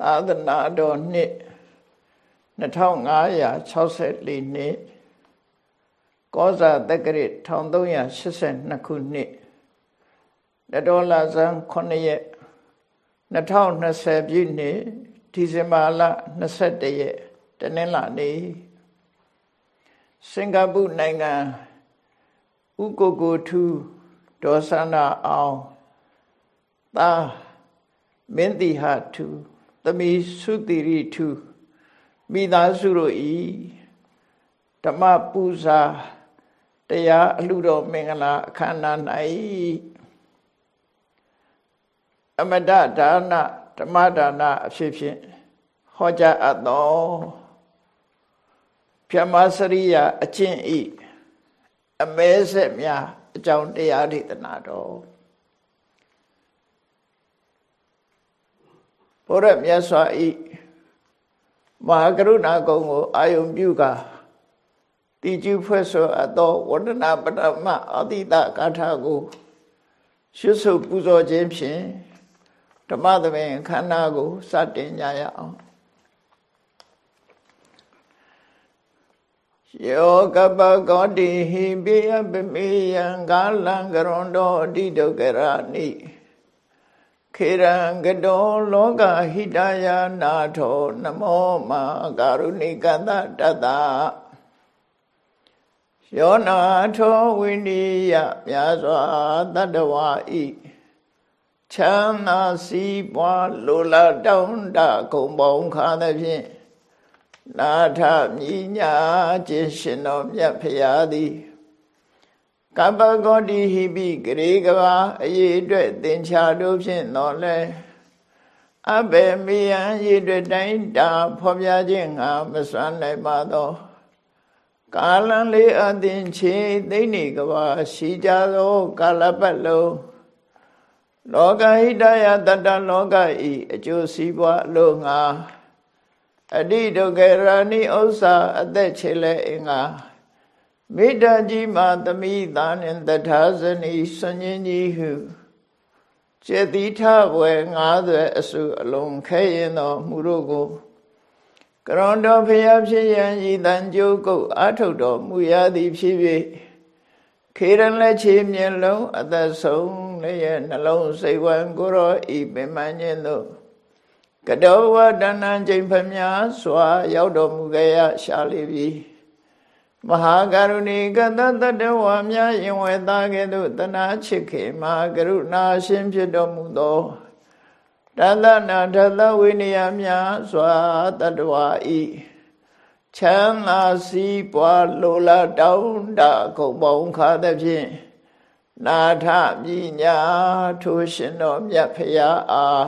သာသနာတော်နှစ်2564နှစ်ကောဇာတက္ကရာ1382ခုနှစ်တတော်လာဇန်9ရက်2020ပြည့်နှစ်ဒီဇင်ဘာလ21ရက်တနင်္လာနေ့စင်ကာပူနိုင်ငံဥကိုကိုထူဒေါ်ဆန္ဒအောင်သာမင်းတိဟထူ သမီးစုတိရိထုမိသားစုတို့ဤဓမ္မပူဇာတရားအလှတော်မင်္ဂလာအခမ်းအနား၌အမတဒါနဓမ္မဒါနအဖြစ်ဖြင့်ဟောကြားအပ်သောဖြမစရိယအကျင့်ဤအမဲဆက်များအကြောင်းတရားဒေသနာတော် ဘုရားမြတ်စွာဤမဟာကရုဏာကုံကိုအာယုံပြုကာတိကျဖွဲ့ဆိုအပ်သောဝန္ဒနာပရမအတိတကာထာကိုရွှတ်ဆုပ်ပူဇော်ခြင်းဖြင့်ဓမ္မသဘင်ခန္ဓာကိုစတင်ကြရအောင်ယောကပကောတိဟိပိယပမေယံကာလံကရွန်တောအတိဒုက္ခရနိ ခေရံကတောလောကဟိတယနာထောနမောမာကာရုဏိကတတတယောနာထောဝိနိယမြာစွာတတဝါဤချမ်းသာစီးပွားလိုလားတောင်းတကုံပေါင်းခါသဖြင့်နာထမြညာခြင်းရှင်တော်မြတ်ဖရာသည် ကပ္ပဂောတိဟိပိဂရေကဘာအရေးအတွက်သင်္ချာတို့ဖြင့်တော်လဲအဘေမေယံရည်တွေတိုင်းတာဖော်ပြခြင်းငါမစွမ်းနိုင်ပါသောကာလံလေးအသင်ချေသိနေကဘာရှိကြသော ကာလပတ်လုံးလောကဟိတယတတလောကဤအကျိုးစီးပွားအလို့ငါအတိဒုက္ခရဏိဥစ္စာအသက်ချေလဲအင်္ဂါ မေတ္တာကြီးမှာသမိသာနှင့်တထာဇနီဆွန်ញကြီးဟုចេတိထဘွယ်90အစုအလုံးခဲရင်တော်မူတို့ကိုကရွန်တော်ဖျားဖြစ်ရန်ဤတန်ကြိုးကုတ်အာထုတ်တော်မူရသည်ဖြစ်၍ခေရန်လက်ချေမြင်လုံးအသက်ဆုံးလည်းရဲ့နှလုံးစိတ်ဝံကိုရောဤပင်မခြင်းတို့ကတောဝတဏ္ဏချိန်ဖျားစွာ ရောက်တော်မူကြရရှာလိပြီ မဟာကရုဏီကတတတဝါများရင်ဝဲသားကဲ့သို့တနာချစ်ခေမဟာကရုဏာရှင်ဖြစ်တော်မူသောတသနာထသဝိနည်းများစွာတတဝါဤချမ်းသာစီးပွားလိုလားတောင်းတခုံပေါင်းခါသဖြင့်နာထမြညာထိုရှင်တော်မြတ်ဖရာအား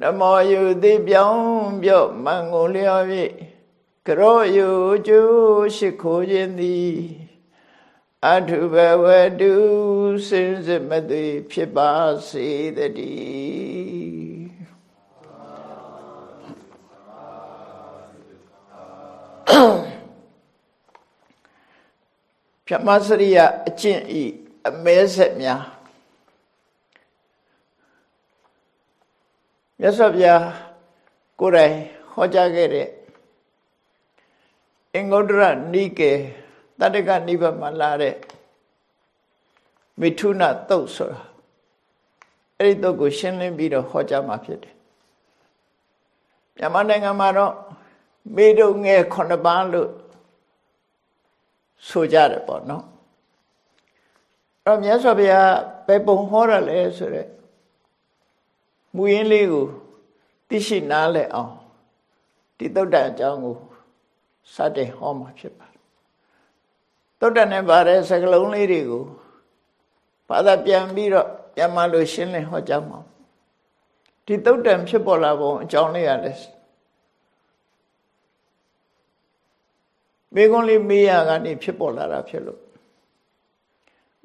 နမောယုတိပြောင်းပြော့မန်ကိုလျော်၍ ကရောယုကျိုးရှိခိုးခြင်းသည်အထုဘဝတုစင်စစ်မသိဖြစ်ပါစေတည်းဖြမစရိယအကျင့်ဤအမဲဆက်များမြတ်စွာဘုရားကိုယ်တိုင်ဟောကြားခဲ့တဲ့ အင်္ဂုတ္တရနိကေတတ္တကနိဗ္ဗာန်မှာလာတဲ့မိထုနတုတ်ဆိုတာအဲ့ဒီတုတ်ကိုရှင်းလင်းပြီးတော့ဟောကြားမှာဖြစ်တယ်မြန်မာနိုင်ငံမှာတော့မေတုငယ်9ပါးလို့ဆိုကြတယ်ပေါ့နော်အဲ့မြတ်စွာဘုရားပဲပုံဟောရလဲဆိုရက်မူရင်းလေးကိုသိရှိနားလည်အောင်ဒီတုတ်တန်အကြောင်းကို စတင်ဟောမှာဖြစ်ပါတယ်တုတ်တန်နဲ့ပါတဲ့စကလုံးလေးတွေကိုဘာသာပြန်ပြီးတော့ပြန်မလို့ရှင်းလင်းဟောကြားမှာဒီတုတ်တန်ဖြစ်ပေါ်လာပုံအကြောင်းလေးရတယ်မိကွန်းလေးမေးရကနေဖြစ်ပေါ်လာတာဖြစ်လို့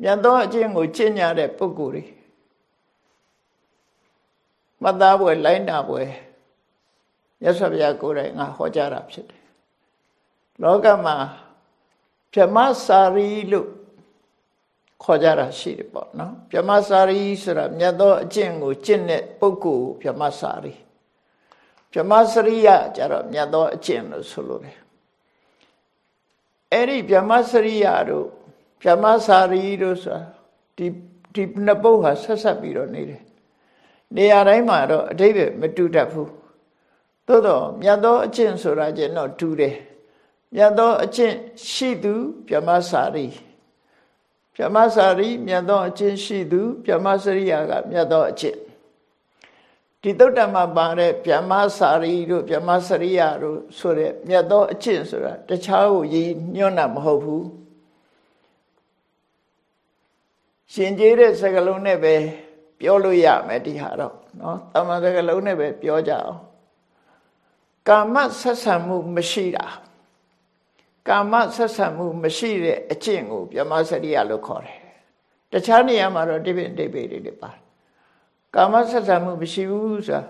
မြတ်သောအကျင့်ကိုကျင့်ကြတဲ့ပုဂ္ဂိုလ်တွေမသားပွဲလိုင်းတာပွဲမြတ်စွာဘုရားကိုယ်တိုင်ငါဟောကြားတာဖြစ်တယ် လောကမှာဗြဟ္မစာရီလို့ခေါ်ကြတာရှိတယ်ပေါ့နော်ဗြဟ္မစာရီဆိုတာမြတ်သောအကျင့်ကိုကျင့်တဲ့ပုဂ္ဂိုလ်ဗြဟ္မစာရီဗြဟ္မစရိယကြတော့မြတ်သောအကျင့်လို့ဆိုလိုတယ်အဲ့ဒီဗြဟ္မစရိယတို့ဗြဟ္မစာရီတို့ဆိုတာဒီဒီနှစ်ပုတ်ဟာဆက်ဆက်ပြီးတော့နေတယ်နေရာတိုင်းမှာတော့အတိတ်ပဲမတူတတ်ဘူးသို့တော့မြတ်သောအကျင့်ဆိုတာကျင်တော့တူတယ် မြတ်သောအကျင့်ရှိသူဗြဟ္မစာရီဗြဟ္မစာရီမြတ်သောအကျင့်ရှိသူဗြဟ္မစရိယာကမြတ်သောအကျင့်ဒီတုတ်တမှာပါတဲ့ဗြဟ္မစာရီတို့ဗြဟ္မစရိယာတို့ဆိုတဲ့မြတ်သောအကျင့်ဆိုတာတခြားကိုရည်ညွှန်းတာမဟုတ်ဘူးရှင်ကျေးတဲ့စကားလုံးနဲ့ပဲပြောလို့ရမယ်ဒီဟာတော့เนาะတမန်စကားလုံးနဲ့ပဲပြောကြအောင်ကာမဆက်ဆံမှုမရှိတာ ကာမဆက်ဆံမှုမရှိတဲ့အကျင့်ကိုပြမစရိယလို့ခေါ်တယ်။တခြားနေရာမှာတော့တိပိတိပိတွေပါ။ကာမဆက်ဆံမှုမရှိဘူးဆိုတာ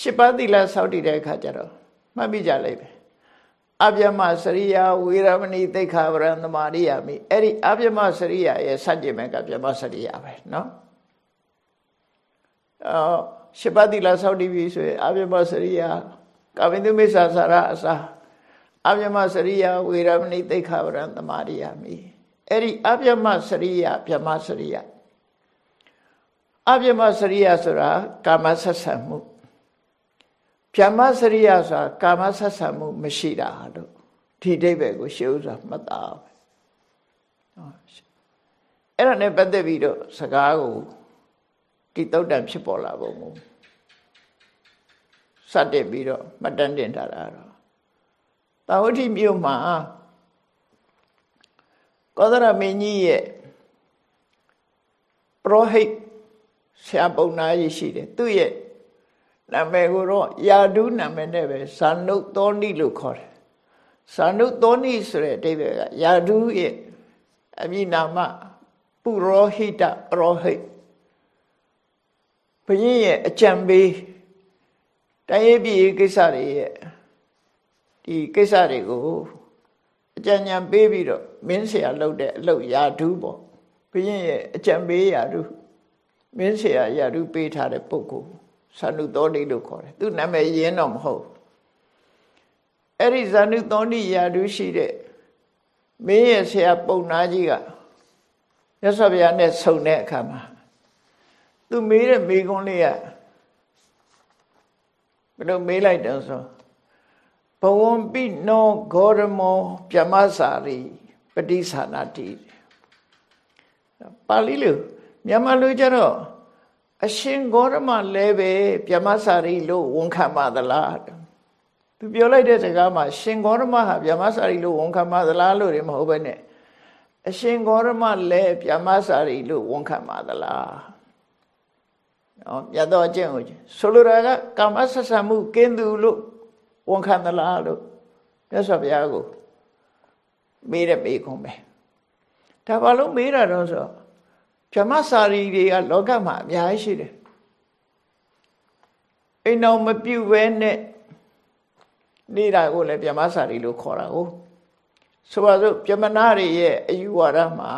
ရှစ်ပါးသီလစောင့်တည်တဲ့အခါကျတော့မှတ်မိကြလိမ့်မယ်။အပြမစရိယဝေရမဏိသိက္ခာပရံသမာရိယာမိအဲ့ဒီအပြမစရိယရဲ့စัจကျင်မဲ့ကပြမစရိယပဲနော်။အော်ရှစ်ပါးသီလစောင့်တည်ပြီဆိုရင်အပြမစရိယကာမိတုမိစ္ဆာစာရအစား အပြမစရိယဝေရမဏိသိခာဗရံသမာရိယာမိအဲ့ဒီအပြမစရိယပြမစရိယအပြမစရိယဆိုတာကာမဆက်ဆံမှုပြမစရိယဆိုတာကာမဆက်ဆံမှုမရှိတာလို့ဒီအိဗယ်ကိုရှေးဥစွာမှတ်သားပဲအဲ့ဒါနဲ့ပတ်သက်ပြီးတော့စကားကိုဒီတုတ်တံဖြစ်ပေါ်လာပုံကိုစတင်ပြီးတော့မှတ်တမ်းတင်ထားတာတော့ တာဝတိမြို့မှာကောသရမင်းကြီးရဲ့ပရောဟိတ်ဆရာပုံနာကြီးရှိတယ်သူ့ရဲ့နာမည်ကိုတော့ယာဒုနာမည်နဲ့ပဲဇာနုသောဏိလို့ခေါ်တယ်ဇာနုသောဏိဆိုတဲ့အဓိပ္ပာယ်ကယာဒုရဲ့အမည်နာမပုရောဟိတပရောဟိတ်ဘုရင်ရဲ့အကြံပေးတိုင်းရေးပြည်ကိစ္စတွေရဲ့ ဒီကိစ္စတွေကိုအကြံဉာဏ်ပေးပြီးတော့မင်းဆရာလုပ်တဲ့အလုပ်ယာဓုပေါ့ဘုရင်ရဲ့အကြံပေးယာဓုမင်းဆရာယာဓုပေးထားတဲ့ပုဂ္ဂိုလ်ဇာနုသောတိလို့ခေါ်တယ်သူနာမည်ရင်းတော့မဟုတ်အဲ့ဒီဇာနုသောတိယာဓုရှိတဲ့မင်းရဲ့ဆရာပုံနာကြီးကရသော်ဗျာနဲ့ဆုံတဲ့အခါမှာသူမေးတဲ့မေးခွန်းလေးကဘယ်လိုမေးလိုက်တယ်ဆို ဘဝံပိနောဂေါရမောပြမစာရိပฏิသနာတိပါဠိလိုမြန်မာလိုကျတော့အရှင်ဂေါရမလည်းပဲပြမစာရိလို့ဝန်ခံပါသလားသူပြောလိုက်တဲ့စကားမှာရှင်ဂေါရမဟာပြမစာရိလို့ဝန်ခံပါသလားလို့လည်းမဟုတ်ဘဲနဲ့အရှင်ဂေါရမလည်းပြမစာရိလို့ဝန်ခံပါသလားနော်မြတ်သောအကျင့်ကိုဆိုလိုတာကကာမဆက်ဆံမှုကင်းသူလို့ ဝန်ခံသလားလို့မြတ်စွာဘုရားကိုမေးတဲ့မေးခွန်းပဲဒါဘာလို့မေးတာတော့ဆိုဗြဟ္မစာရီတွေကလောကမှာအများကြီးရှိတယ်အိမ်တော်မပြုတ်ပဲနဲ့နေတာကိုလည်းဗြဟ္မစာရီလို့ခေါ်တာကိုဆိုပါစို့ဗြဟ္မနာတွေရဲ့အယူဝါဒမှာ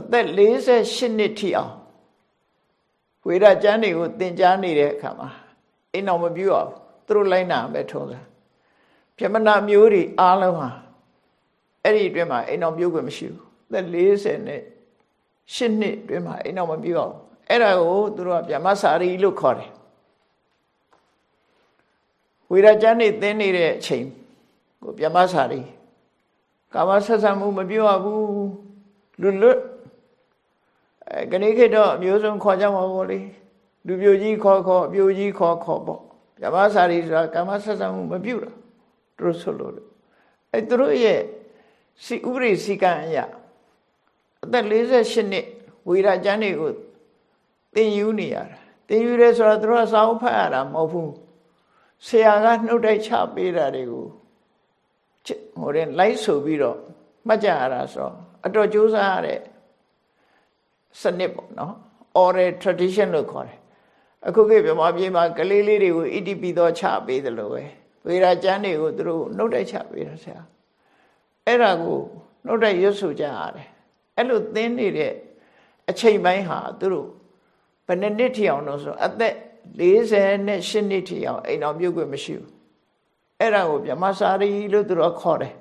အသက်48နှစ်ထိအောင်ဝေဒကျမ်းတွေကိုသင်ကြားနေတဲ့အခါမှာ အိမ်တော်မပြုအောင်သူတို့လိုက်နာပဲထုံးစားပြမနာမျိုးတွေအားလုံးဟာအဲ့ဒီအတွင်းမှာအိမ်တော်ပြုခွင့်မရှိဘူးသက်40နဲ့8နှစ်အတွင်းမှာအိမ်တော်မပြုအောင်အဲ့ဒါကိုသူတို့ကဗျမစာရီလို့ခေါ်တယ်ဝေရကျမ်းနေသင်နေတဲ့အချိန်ကိုဗျမစာရီကာမဆက်ဆံမှုမပြုရဘူးလွတ်လွတ်အဲကနေခေတ်တော့အမျိုးစုံခေါ်ကြမှာပေါ့လေ လူပြိုကြီးခေါ်ခေါ်အပြိုကြီးခေါ်ခေါ်ပေါ့ဗြဟ္မစာရီဆိုတာကာမဆက်ဆံမှုမပြုတာသူတို့ဆိုလို့အဲသူတို့ရဲ့စီဥပရိစီကံအရာအသက်48နှစ်ဝေရာကျမ်းတွေကိုသင်ယူနေရတာသင်ယူရဲဆိုတော့သူတို့ကစာအုပ်ဖတ်ရတာမဟုတ်ဘူးဆရာကနှုတ်တိုက်ချပေးတာတွေကိုဟိုတဲ့လိုက်ဆိုပြီးတော့မှတ်ကြရတာဆိုတော့အတော်ကြိုးစားရတဲ့စနစ်ပေါ့နော် oral tradition လို့ခေါ်တယ် အခုခေတ်မြန်မာပြည်မှာကလေးလေးတွေကိုဣတိပိသောချပေးတယ်လို့ပဲဝေရာကျမ်းတွေကိုသူတို့နှုတ်တိုက်ချပေးတာဆရာအဲ့ဒါကိုနှုတ်တိုက်ရွတ်ဆိုကြရတယ်အဲ့လိုသင်နေတဲ့အချိန်ပိုင်းဟာသူတို့ဘယ်နှစ်နှစ်ထီအောင်လို့ဆိုအသက်48နှစ်ထိအောင်အိမ်တော်ပြုတ်ခွင့်မရှိဘူးအဲ့ဒါကိုဗြဟ္မစာရီလို့သူတို့ခေါ်တယ်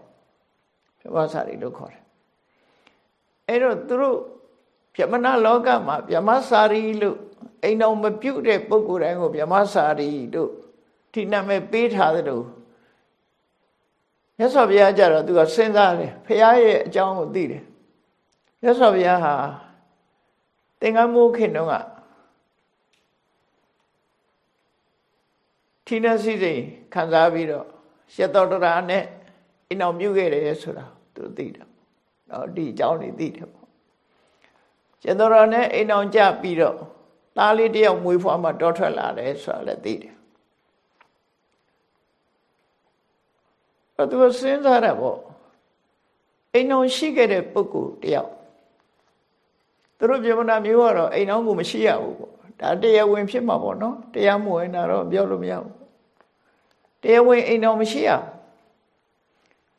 ဗြဟ္မစာရီလို့ခေါ်တယ်အဲ့တော့သူတို့ဗြဟ္မဏလောကမှာဗြဟ္မစာရီလို့ အိမ်တော်မပြုတ်တဲ့ပုဂ္ဂိုလ်တိုင်းကိုဗြဟ္မစာရီလို့ဒီနာမည်ပေးထားတယ်လို့မြတ်စွာဘုရားကြတော့သူကစဉ်းစားတယ်ဖះရဲ့အကြောင်းကိုသိတယ်မြတ်စွာဘုရားဟာသင်္ကန်းမိုးခင်တုန်းကထိနစီစိန်ခံစားပြီးတော့ရှက်တော်တရာနဲ့အိမ်အောင်ပြုခဲ့တယ်ဆိုတာသူသိတယ်။နော်ဒီအကြောင်းတွေသိတယ်ပေါ့။ရှက်တော်ရာနဲ့အိမ်အောင်ကြပြီးတော့ သားလေးတယောက်မွေးဖွားမှတောထွက်လာတယ်ဆိုတာလည်းသိတယ်။အဲ့သူစဉ်းစားရပေါ့အိမ်အောင်ရှိခဲ့တဲ့ပုဂ္ဂိုလ်တယောက်သူတို့ပြမနာမျိုးကတော့အိမ်အောင်ကိုမရှိရဘူးပေါ့ဒါတရားဝင်ဖြစ်မှာပေါ့နော်တရားမဝင်တာတော့ပြောလို့မရဘူးတရားဝင်အိမ်တော်မရှိရ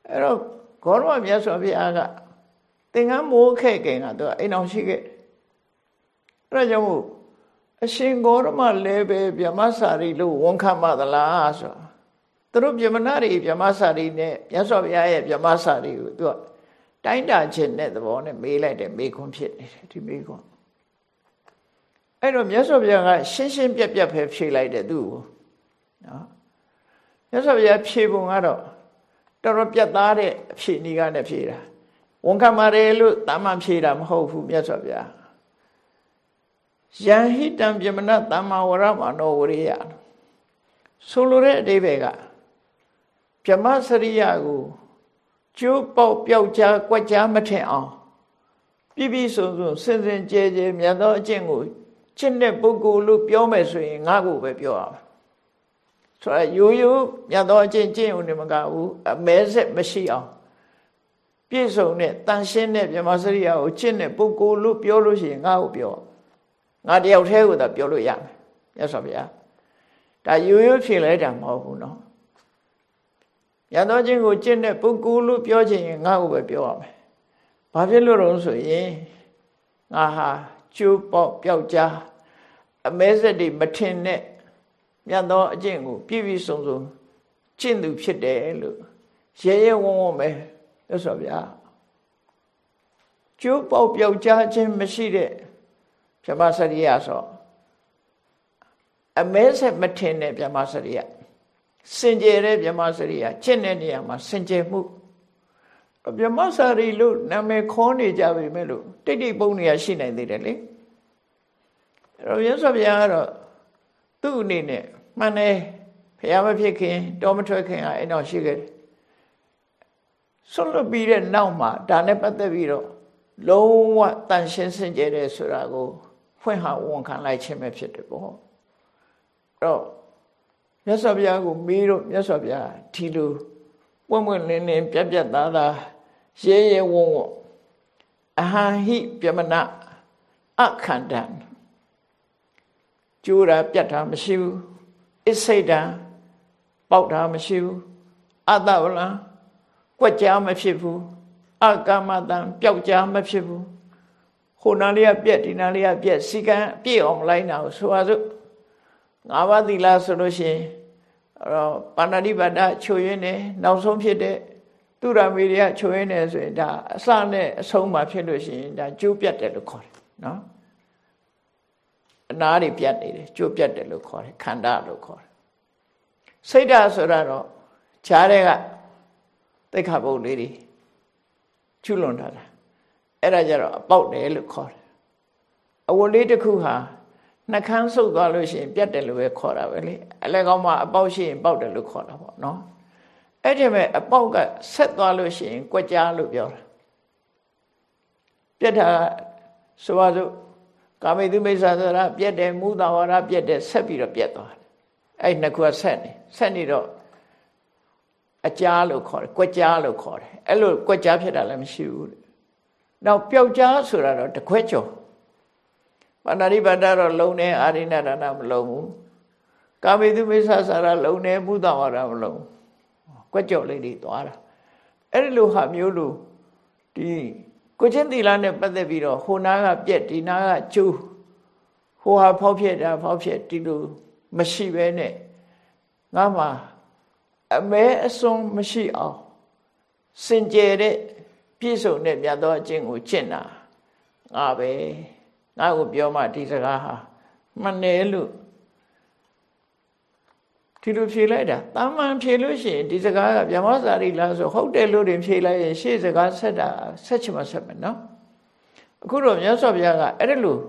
အဲ့တော့ဂေါရမမြတ်စွာဘုရားကသင်္ကန်းမိုးခဲ့ခင်ကသူအိမ်တော်ရှိခဲ့အဲ့ဒါကြောင့်မို့ အရှင်ဂေါရမလည်းပဲဗြဟ္မစာရီလို့ဝန်ခံပါသလားဆိုသူတို့ဗြဟ္မဏတွေဗြဟ္မစာရီနဲ့မြတ်စွာဘုရားရဲ့ဗြဟ္မစာရီကိုသူကတိုင်းတာခြင်းတဲ့သဘောနဲ့မေးလိုက်တယ်မေးခွန်းဖြစ်နေတယ်ဒီမေးခွန်းအဲ့တော့မြတ်စွာဘုရားကရှင်းရှင်းပြတ်ပြတ်ပဲဖြေလိုက်တယ်သူ့ကိုနော်မြတ်စွာဘုရားဖြေပုံကတော့တော်တော်ပြတ်သားတဲ့အဖြေနည်းကနဲ့ဖြေတာဝန်ခံပါတယ်လို့တာမန်ဖြေတာမဟုတ်ဘူးမြတ်စွာဘုရား ယံဟိတံပြမနတမ္မာဝရမနောဝရိယဆိုလိုတဲ့အဓိပ္ပာယ်ကပြမစရိယကိုကျိုးပေါက်ပျောက်ကြားကွက်ကြားမထင်အောင်ပြပြစုံစုံစင်စင်ကြဲကြဲမြတ်သောအကျင့်ကိုချစ်တဲ့ပုဂ္ဂိုလ်လို့ပြောမယ်ဆိုရင်ငါ့ကိုပဲပြောရမယ်ဆိုတော့ရိုးရိုးမြတ်သောအကျင့်ကျင့်ုံနဲ့မကဘူးအမဲဆက်မရှိအောင်ပြည့်စုံတဲ့တန်ရှင်းတဲ့မြမစရိယာကိုချစ်တဲ့ပုဂ္ဂိုလ်လို့ပြောလို့ရှိရင်ငါ့ကိုပြော ငါတယောက်တည်းကိုသာပြောလို့ရမယ်မြတ်စွာဘုရားဒါရိုးရိုးဖြေလိုက်တာမဟုတ်ဘူးနော်ရသောချင်းကိုကျင့်တဲ့ပုဂ္ဂိုလ်လို့ပြောချင်ရင်ငါ့ကိုပဲပြောရမယ်ဘာဖြစ်လို့တော့ဆိုရင်ငါဟာကျိုးပေါက်ပျောက်ကြားအမဲဆက်တွေမထင်နဲ့မြတ်သောအကျင့်ကိုပြည့်ပြည့်စုံစုံကျင့်သူဖြစ်တယ်လို့ရဲရဲဝံ့ဝံ့ပဲလို့ဆိုဗျာကျိုးပေါက်ပျောက်ကြားခြင်းမရှိတဲ့ ဗြဟ္မစရိယဆိုအမဲဆက်မထင်တဲ့ဗြဟ္မစရိယစင်ကြယ်တဲ့ဗြဟ္မစရိယကျင့်တဲ့နေရာမှာစင်ကြယ်မှုဗြဟ္မစာရီလို့နာမည်ခေါ်နေကြပြီမဲ့လို့တိတ်တိတ်ပုံနေရရှိနိုင်သေးတယ်လေအဲ့တော့ရသော်ဘုရားကတော့သူ့အနေနဲ့မှန်တယ်ဘုရားမဖြစ်ခင်တောမထွက်ခင်ကအဲ့တော့ရှိခဲ့တယ်ဆွလွတ်ပြီးတဲ့နောက်မှာဒါနဲ့ပတ်သက်ပြီးတော့လုံးဝတန်ရှင်းစင်ကြယ်တယ်ဆိုတာကို ဖွင့်ဟဝန်ခံလိုက်ခြင်းပဲဖြစ်တယ်ပေါ့အဲ့တော့မြတ်စွာဘုရားကိုမေးတော့မြတ်စွာဘုရားဒီလိုပွင့်ပွင့်လင်းလင်းပြက်ပြက်သားသားရဲရဲဝံ့ဝံ့အဟံဟိပြမနာအခန္တံကျိုးတာပြတ်တာမရှိဘူးအစ္စိတံပေါက်တာမရှိဘူးအတ္တဝလံကွက်ကြားမဖြစ်ဘူးအကမတံပျောက်ကြားမဖြစ်ဘူး ဟိုနာလေးကပြက်ဒီနာလေးကပြက်စီကံပြည့်အောင်လိုက်တာဆိုပါစို့ငါးပါးသီလဆိုလို့ရှိရင်အဲ့တော့ပါဏာတိပါဒချုပ်ရင်းနေနောက်ဆုံးဖြစ်တဲ့သူရမေရိယချုပ်ရင်းနေဆိုရင်ဒါအစနဲ့အဆုံးမှာဖြစ်လို့ရှိရင်ဒါကျိုးပြတ်တယ်လို့ခေါ်တယ်နော်အနာတွေပြတ်နေတယ်ကျိုးပြတ်တယ်လို့ခေါ်တယ်ခန္ဓာလို့ခေါ်တယ်စိတ်ဓာတ်ဆိုတာတော့ခြားတဲ့ကသိက္ခာပုဒ်လေးတွေချွလွန်ထားတာ အဲ့ဒါကြတော့အပေါက်တယ်လို့ခေါ်တယ်အဝတ်လေးတစ်ခုဟာနှကန်းဆုပ်သွားလို့ရှိရင်ပြတ်တယ်လို့ပဲခေါ်တာပဲလေအလဲကောင်းမှအပေါက်ရှိရင်ပေါက်တယ်လို့ခေါ်တာပေါ့နော်အဲ့ဒီမဲ့အပေါက်ကဆက်သွားလို့ရှိရင်ကြွက်ကြားလို့ပြောတာပြတ်တာဆိုပါစို့ကာမိတုမိစ္ဆာသရပြတ်တယ်မူတာဝရပြတ်တယ်ဆက်ပြီးတော့ပြတ်သွားတယ်အဲ့နှစ်ခုကဆက်နေဆက်နေတော့အကြားလို့ခေါ်တယ်ကြွက်ကြားလို့ခေါ်တယ်အဲ့လိုကြွက်ကြားဖြစ်တာလည်းမရှိဘူးတဲ့ နောက်ပျောက်ကြားဆိုတာတော့တခွဲကျော်ပါဏာတိပါဒတော့လုံနေအာရိဏဒါနမလုံဘူးကာမိတုမိစ္ဆာစာရလုံနေမူတာဝရမလုံကွက်ကြော်လေးတွေသွားတာအဲ့ဒီလိုဟာမျိုးလိုဒီကိုချင်းသီလနဲ့ပတ်သက်ပြီးတော့ဟိုနာကပြက်ဒီနာကကျူးဟိုဟာဖောက်ဖြစ်တာဖောက်ဖြစ်ဒီလိုမရှိဘဲနဲ့ငါမှာအမဲအစွန်းမရှိအောင်စင်ကြယ်တဲ့ ပြည့်စုံတဲ့မြတ်သောအကျင့်ကိုကျင့်တာငါပဲငါ့ကိုပြောမှဒီစကားဟာမှန်တယ်လို့ဒီလိုဖြေလိုက်တာတာမန်ဖြေလို့ရှိရင်ဒီစကားကဗျမစာရီလားဆိုဟုတ်တယ်လို့တင်ဖြေလိုက်ရင်ရှေ့စကားဆက်တာဆက်ချင်မှဆက်မယ်နော်အခုတော့မြတ်စွာဘုရားကအဲ့ဒါလို့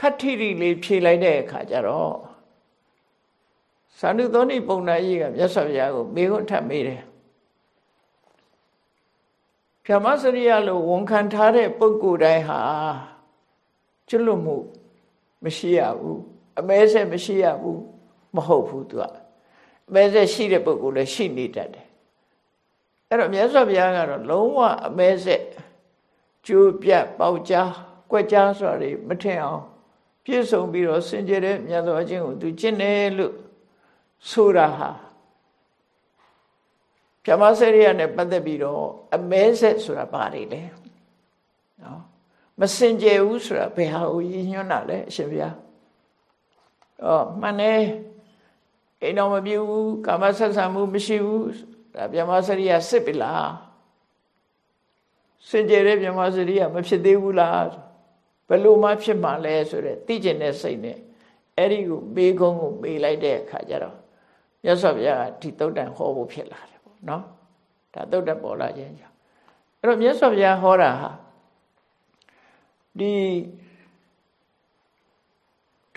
ခတ်ထီရီလေးဖြေလိုက်တဲ့အခါကျတော့သာနုသောဏိပုံနာကြီးကမြတ်စွာဘုရားကိုမေခွန်းထပ်မေးတယ် ဗြဟ္မစရိယလို့ဝန်ခံထားတဲ့ပုဂ္ဂိုလ်တိုင်းဟာကျွလွတ်မှုမရှိရဘူးအမဲဆက်မရှိရဘူးမဟုတ်ဘူးသူကအမဲဆက်ရှိတဲ့ပုဂ္ဂိုလ်လည်းရှိနေတတ်တယ်အဲ့တော့မြတ်စွာဘုရားကတော့လုံးဝအမဲဆက်ကျိုးပြတ်ပေါက်ကြားကွက်ကြားဆိုတာတွေမထင်အောင်ပြည့်စုံပြီးတော့စင်ကြယ်တဲ့မြတ်သောအချင်းကိုသူကျင့်တယ်လို့ဆိုတာဟာ ပြမစရိယနဲ့ပတ်သက်ပြီးတော့အမဲဆက်ဆိုတာဘာတွေလဲနော်မစင်ကြယ်ဘူးဆိုတာဘယ်ဟာကိုရည်ညွှန်းတာလဲအရှင်ဘုရားဩမှန်တယ်အိမ်တော်မပြူဘူးကာမဆက်ဆံမှုမရှိဘူးဒါပြမစရိယစစ်ပြီလားစင်ကြယ်တဲ့ပြမစရိယမဖြစ်သေးဘူးလားဘယ်လိုမှဖြစ်မှလဲဆိုတဲ့သိကျင်တဲ့စိတ်နဲ့အဲ့ဒီကိုမေးခွန်းကိုမေးလိုက်တဲ့အခါကျတော့မြတ်စွာဘုရားကဒီတုတ်တန်ဟောဖို့ဖြစ်လာတယ်ပေါ့ နော်ဒါတုတ်တန်ပေါ်လာခြင်းကြောင့်အဲ့တော့မြတ်စွာဘုရားဟောတာဟာဒီ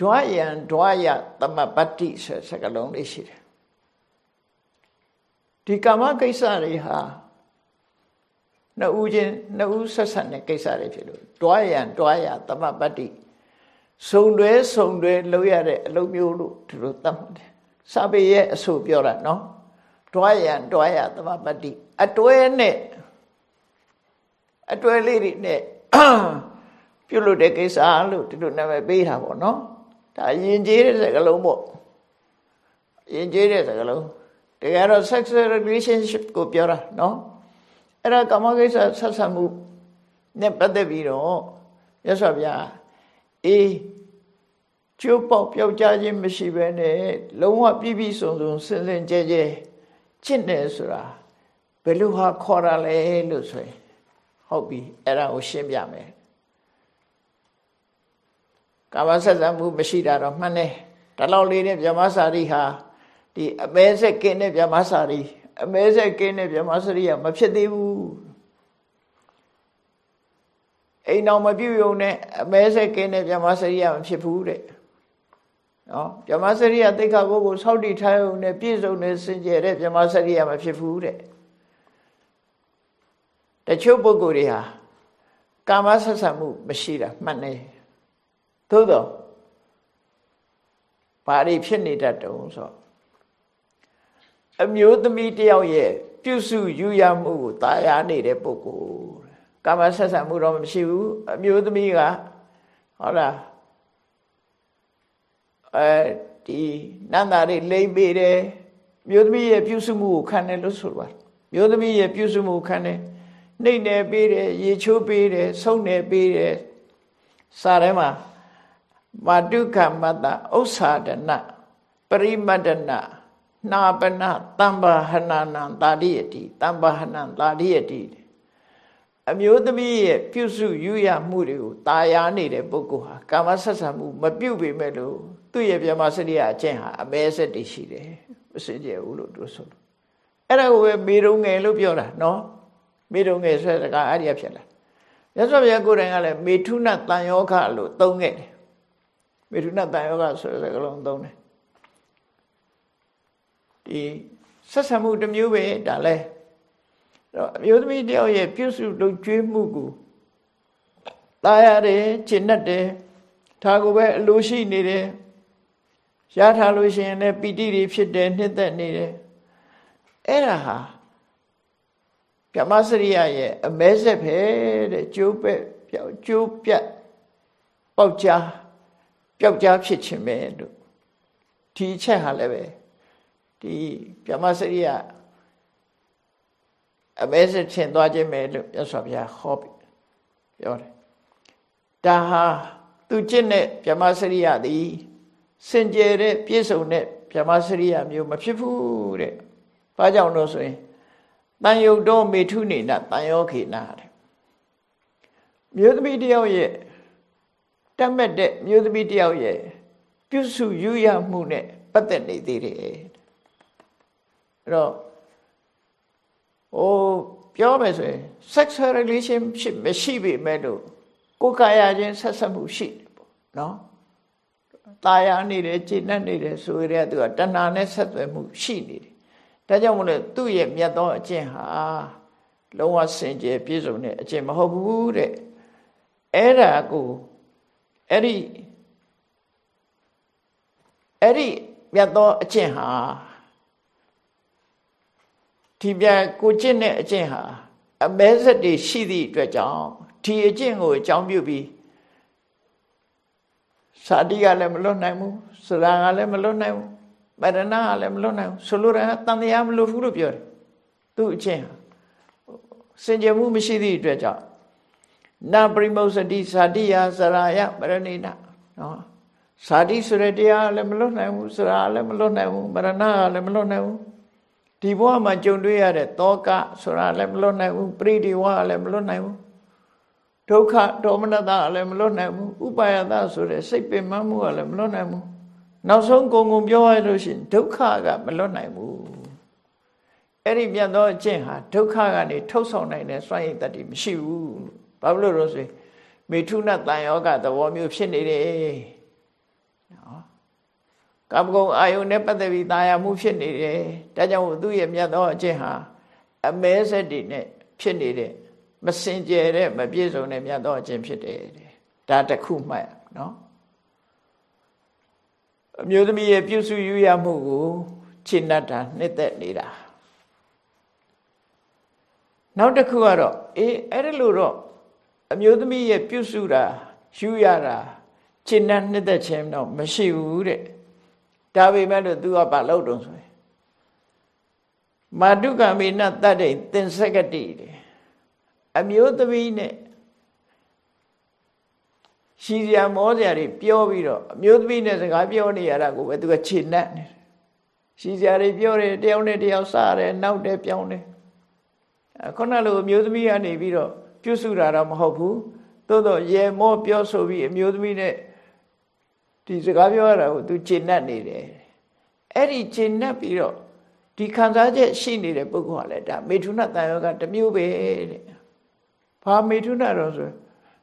ဒွါယံဒွါယသမပတ္တိဆိုစကားလုံးလေးရှိတယ်ဒီကာမကိစ္စတွေဟာနှစ်ဦးချင်းနှစ်ဦးဆက်ဆက်တဲ့ကိစ္စတွေဖြစ်လို့ဒွါယံဒွါယသမပတ္တိစုံတွဲစုံတွဲလုပ်ရတဲ့အလုပ်မျိုးလို့သူတို့သတ်မှတ်တယ်စာပေရဲ့အဆိုပြောတာနော် ဒွါယံဒွါယသမပတ္တိအတွဲနဲ့အတွဲလေးတွေနဲ့ပြုလုပ်တဲ့ကိစ္စလို့ဒီလိုနာမည်ပေးတာပေါ့နော်ဒါယဉ်ကျေးတဲ့စကားလုံးပေါ့ယဉ်ကျေးတဲ့စကားလုံးတကယ်တော့ sexual relationship ကိုပြောတာနော်အဲ့ဒါကာမကိစ္စဆက်ဆံမှုနဲ့ပတ်သက်ပြီးတော့ရသော်ဗျာအေးကျိုးပေါက်ပြောက်ကြခြင်းမရှိဘဲနဲ့လုံးဝပြည့်ပြည့်စုံစုံစင်စင်ကြဲကြဲ ချစ်တယ်ဆိုတာဘယ်လိုဟာခေါ်ရလဲလို့ဆိုရင်ဟုတ်ပြီအဲ့ဒါကိုရှင်းပြမယ်ကာမဆက်ဆံမှုမရှိတာတော့မှန်တယ်ဒါလောက်လေးနဲ့ဗြဟ္မစာရီဟာဒီအမဲဆက်ကင်းတဲ့ဗြဟ္မစာရီအမဲဆက်ကင်းတဲ့ဗြဟ္မစာရီကမဖြစ်သေးဘူးအိမ်တော်မပြုတ်ရုံနဲ့အမဲဆက်ကင်းတဲ့ဗြဟ္မစာရီကမဖြစ်ဘူးတဲ့ နော်ဗြဟ္မစာရီကသိက္ခာပုဂ္ဂိုလ်ဆောက်တည်ထားရုံနဲ့ပြည့်စုံနေစင်ကြယ်တဲ့ဗြဟ္မစာရီကမဖြစ်ဘူးတဲ့တချို့ပုဂ္ဂိုလ်တွေဟာကာမဆက်ဆံမှုမရှိတာမှန်တယ်သို့တော့ဘာတွေဖြစ်နေတတ်တုံးဆိုအမျိုးသမီးတယောက်ရဲ့ပြုစုယူရမှုကိုတာယာနေတဲ့ပုဂ္ဂိုလ်ကာမဆက်ဆံမှုတော့မရှိဘူးအမျိုးသမီးကဟုတ်လား အဲဒီနန္တာတွေလိမ့်ပေးတယ်မျိုးသမီးရဲ့ပြုစုမှုကိုခံတယ်လို့ဆိုပါမျိုးသမီးရဲ့ပြုစုမှုခံတယ်နှိမ့်နေပေးတယ်ရေချိုးပေးတယ်ဆုံးနေပေးတယ်စာထဲမှာမာတုခမတ္တဥစ္စာဒနပရိမတ္တနာနာပနတမ္ပါဟနနံတာရိယတိတမ္ပါဟနံတာရိယတိအမျိုးသမီးရဲ့ပြုစုယူရမှုတွေကိုတာယာနေတဲ့ပုဂ္ဂိုလ်ဟာကာမဆက်ဆံမှုမပြုတ်ပေမဲ့လို့ သူ့ရဲ့ပြမစရိယအကျင့်ဟာအမဲဆက်တည်ရှိတယ်မစင်ကြဘူးလို့သူဆိုလို့အဲ့ဒါကိုပဲမေရုံငယ်လို့ပြောတာနော်မေရုံငယ်ဆိုတဲ့စကားအဲ့ဒီဖြစ်လာမြတ်စွာဘုရားကိုယ်တိုင်ကလည်းမေထုနတန်ယောဂလို့သုံးခဲ့တယ်မေထုနတန်ယောဂဆိုတဲ့စကားလုံးသုံးတယ်ဒီဆက်ဆံမှုတစ်မျိုးပဲဒါလဲတော့အမျိုးသမီးတယောက်ရဲ့ပြုစုလုပ်ကျွေးမှုကိုတားရတယ်ကျင့်တတ်တယ်ဒါကိုပဲအလိုရှိနေတယ် ရထားလို့ရှိရင်လည်းပီတိတွေဖြစ်တယ်နှစ်သက်နေတယ်အဲ့ဒါဟာဗြဟ္မစရိယရဲ့အမဲဆက်ပဲတဲ့ကျိုးပဲ့ပြောက်ကျိုးပြတ်ပေါက်ကြားပျောက်ကြားဖြစ်ခြင်းပဲလို့ဒီအချက်ဟာလည်းပဲဒီဗြဟ္မစရိယအမဲဆက်ထင်သွားခြင်းပဲလို့မြတ်စွာဘုရားဟောပြောတယ်ဒါဟာသူကျင့်တဲ့ဗြဟ္မစရိယသည် စင်ကြယ်တဲ့ပြည့်စုံတဲ့ဗြဟ္မစရိယမျိုးမဖြစ်ဘူးတဲ့။ဘာကြောင့်လို့ဆိုရင်တန်ယုတ်တော်မေထုနေနတန်ယောခေနာတဲ့။မြို့သမီးတယောက်ရဲ့တတ်မဲ့တဲ့မြို့သမီးတယောက်ရဲ့ပြုစုယူရမှုနဲ့ပတ်သက်နေသေးတယ်။အဲ့တော့ဟိုပြောမယ်ဆိုရင် sexual relationship မရှိပေမဲ့လို့ကိုယ်ကာယချင်းဆက်ဆက်မှုရှိတယ်ပေါ့နော် ตายာနေတယ်ကျေနပ်နေတယ်ဆိုရတဲ့သူကတဏှာနဲ့ဆက်သွယ်မှုရှိနေတယ်ဒါကြောင့်မလို့သူ့ရဲ့မြတ်သောအကျင့်ဟာလုံးဝစင်ကြယ်ပြည့်စုံတဲ့အကျင့်မဟုတ်ဘူးတဲ့အဲ့ဒါကိုအဲ့ဒီအဲ့ဒီမြတ်သောအကျင့်ဟာဒီပြကိုကျင့်တဲ့အကျင့်ဟာအမဲဆက်တွေရှိသည့်အတွက်ကြောင့်ဒီအကျင့်ကိုအကြောင်းပြုပြီး စာတိကလည်းမလွတ်နိုင်ဘူးစရာကလည်းမလွတ်နိုင်ဘူးပရဏကလည်းမလွတ်နိုင်ဘူးဆိုလိုတာတန်တရားမလွတ်ဘူးလို့ပြောတယ်သူ့အချင်းဟာစင်ကြယ်မှုမရှိသည့်အတွက်ကြောင့်နာပရိမုစတိဇာတိယစရာယပရဏိနနော်ဇာတိဆိုတဲ့တရားလည်းမလွတ်နိုင်ဘူးစရာလည်းမလွတ်နိုင်ဘူးပရဏကလည်းမလွတ်နိုင်ဘူးဒီဘဝမှာကြုံတွေ့ရတဲ့တောကဆိုတာလည်းမလွတ်နိုင်ဘူးပရိဒီဝလည်းမလွတ်နိုင်ဘူး ဒုက္ခဒေါမနတလည်းမလွတ်နိုင်ဘူးဥပါယတဆိုတဲ့စိတ်ပင်မမှုကလည်းမလွတ်နိုင်ဘူးနောက်ဆုံးကုံကုံပြောရလို့ရှိရင်ဒုက္ခကမလွတ်နိုင်ဘူးအဲ့ဒီမြတ်သောအကျင့်ဟာဒုက္ခကနေထုတ်ဆောင်နိုင်တဲ့စွမ်းရည်တတ္တိမရှိဘူးဘာလို့လို့ဆိုရင်မေထုနတန်ယောဂသဘောမျိုးဖြစ်နေတယ်နော်ကာမဂုဏ်အာယုန်နဲ့ပတ်သက်ပြီးတာယာမှုဖြစ်နေတယ်ဒါကြောင့်သူ့ရဲ့မြတ်သောအကျင့်ဟာအမဲဆက်တွေနဲ့ဖြစ်နေတဲ့ မစင်ကြယ်တဲ့မပြည့်စုံတဲ့မြတ်သောအခြင်းဖြစ်တယ်ဒါတခုမှတ်နော်အမျိုးသမီးရဲ့ပြုစုယူရမှုကိုခြေနှက်တာနှစ်သက်နေတာနောက်တစ်ခုကတော့အေးအဲ့ဒါလို့တော့အမျိုးသမီးရဲ့ပြုစုတာယူရတာခြေနှက်နှစ်သက်ခြင်းတော့မရှိဘူးတဲ့ဒါပေမဲ့လို့ तू ကဘာလုပ်တုံးဆိုရင်မာတုကမေနတတ္တိသင်္ဆကတိတဲ့ အမျိုးသမီးနဲ့ရှည်စရာမောစရာတွေပြောပြီးတော့အမျိုးသမီးနဲ့စကားပြောနေရတာကိုပဲသူကခြေနှက်နေတယ်ရှည်စရာတွေပြောတယ်တယောက်နဲ့တယောက်စတယ်နောက်တယ်ပြောင်းတယ်ခုနလိုအမျိုးသမီးကနေပြီးတော့ပြုစုတာတော့မဟုတ်ဘူးသို့တော့ရေမောပြောဆိုပြီးအမျိုးသမီးနဲ့ဒီစကားပြောရတာကိုသူခြေနှက်နေတယ်အဲ့ဒီခြေနှက်ပြီးတော့ဒီခံစားချက်ရှိနေတဲ့ပုဂ္ဂိုလ်ကလည်းဒါမေထုနတန်ယောကတမျိုးပဲတဲ့ ဘာမေထုနာတော့ဆို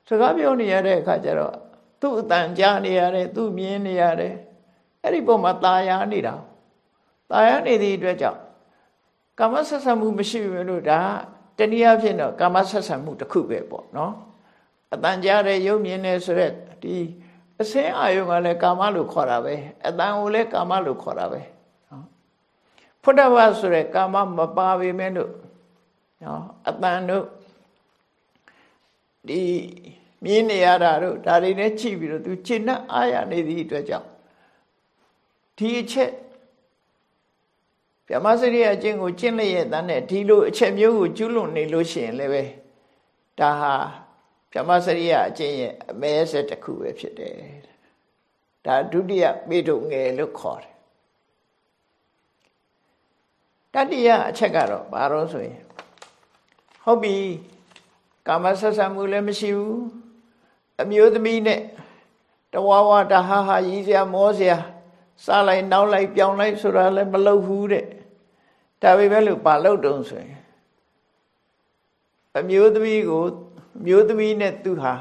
စကားပြောနေရတဲ့အခါကျတော့သူ့အတန်ကြားနေရတယ်သူ့မြင်နေရတယ်အဲ့ဒီပုံမှာตาယာနေတာตาယာနေသည့်အတွက်ကြောင့်ကာမဆက်ဆံမှုမရှိဘူးလို့ဒါတနည်းအားဖြင့်တော့ကာမဆက်ဆံမှုတစ်ခုပဲပေါ့နော်အတန်ကြားတဲ့ရုပ်မြင်နေဆိုရက်ဒီအစင်းအာယုံကလည်းကာမလို့ခေါ်တာပဲအတန်ကိုလည်းကာမလို့ခေါ်တာပဲနော်ဖုဒ္ဓဝါဆိုရက်ကာမမပါပေမဲ့လို့နော်အတန်တို့ ဒီမြင်းနေရတာတို့ဒါတွေနဲ့ချိပြီးတော့သူခြေနဲ့အားရနေသည့်အတွက်ကြောင့်ဒီအချက်ဗြဟ္မစရိယအကျင့်ကိုကျင့်လျက်တန်းနဲ့ဒီလိုအချက်မျိုးကိုကျူးလွန်နေလို့ရှိရင်လည်းပဲဒါဟာဗြဟ္မစရိယအကျင့်ရဲ့အမဲဆက်တစ်ခုပဲဖြစ်တယ်ဒါဒုတိယပေတုငယ်လို့ခေါ်တယ်တတိယအချက်ကတော့ဘာလို့ဆိုရင်ဟုတ်ပြီ ကာမဆက်ဆံမှုလည်းမရှိဘူးအမျိုးသမီးနဲ့တဝါဝါတဟာဟာရည်စရာမောစရာစားလိုက်နောက်လိုက်ပြောင်းလိုက်ဆိုတာလည်းမလုပ်ဘူးတဲ့ဒါပေမဲ့လို့ဘာလုပ်တုံးဆိုရင်အမျိုးသမီးကိုမျိုးသမီးနဲ့သူဟာ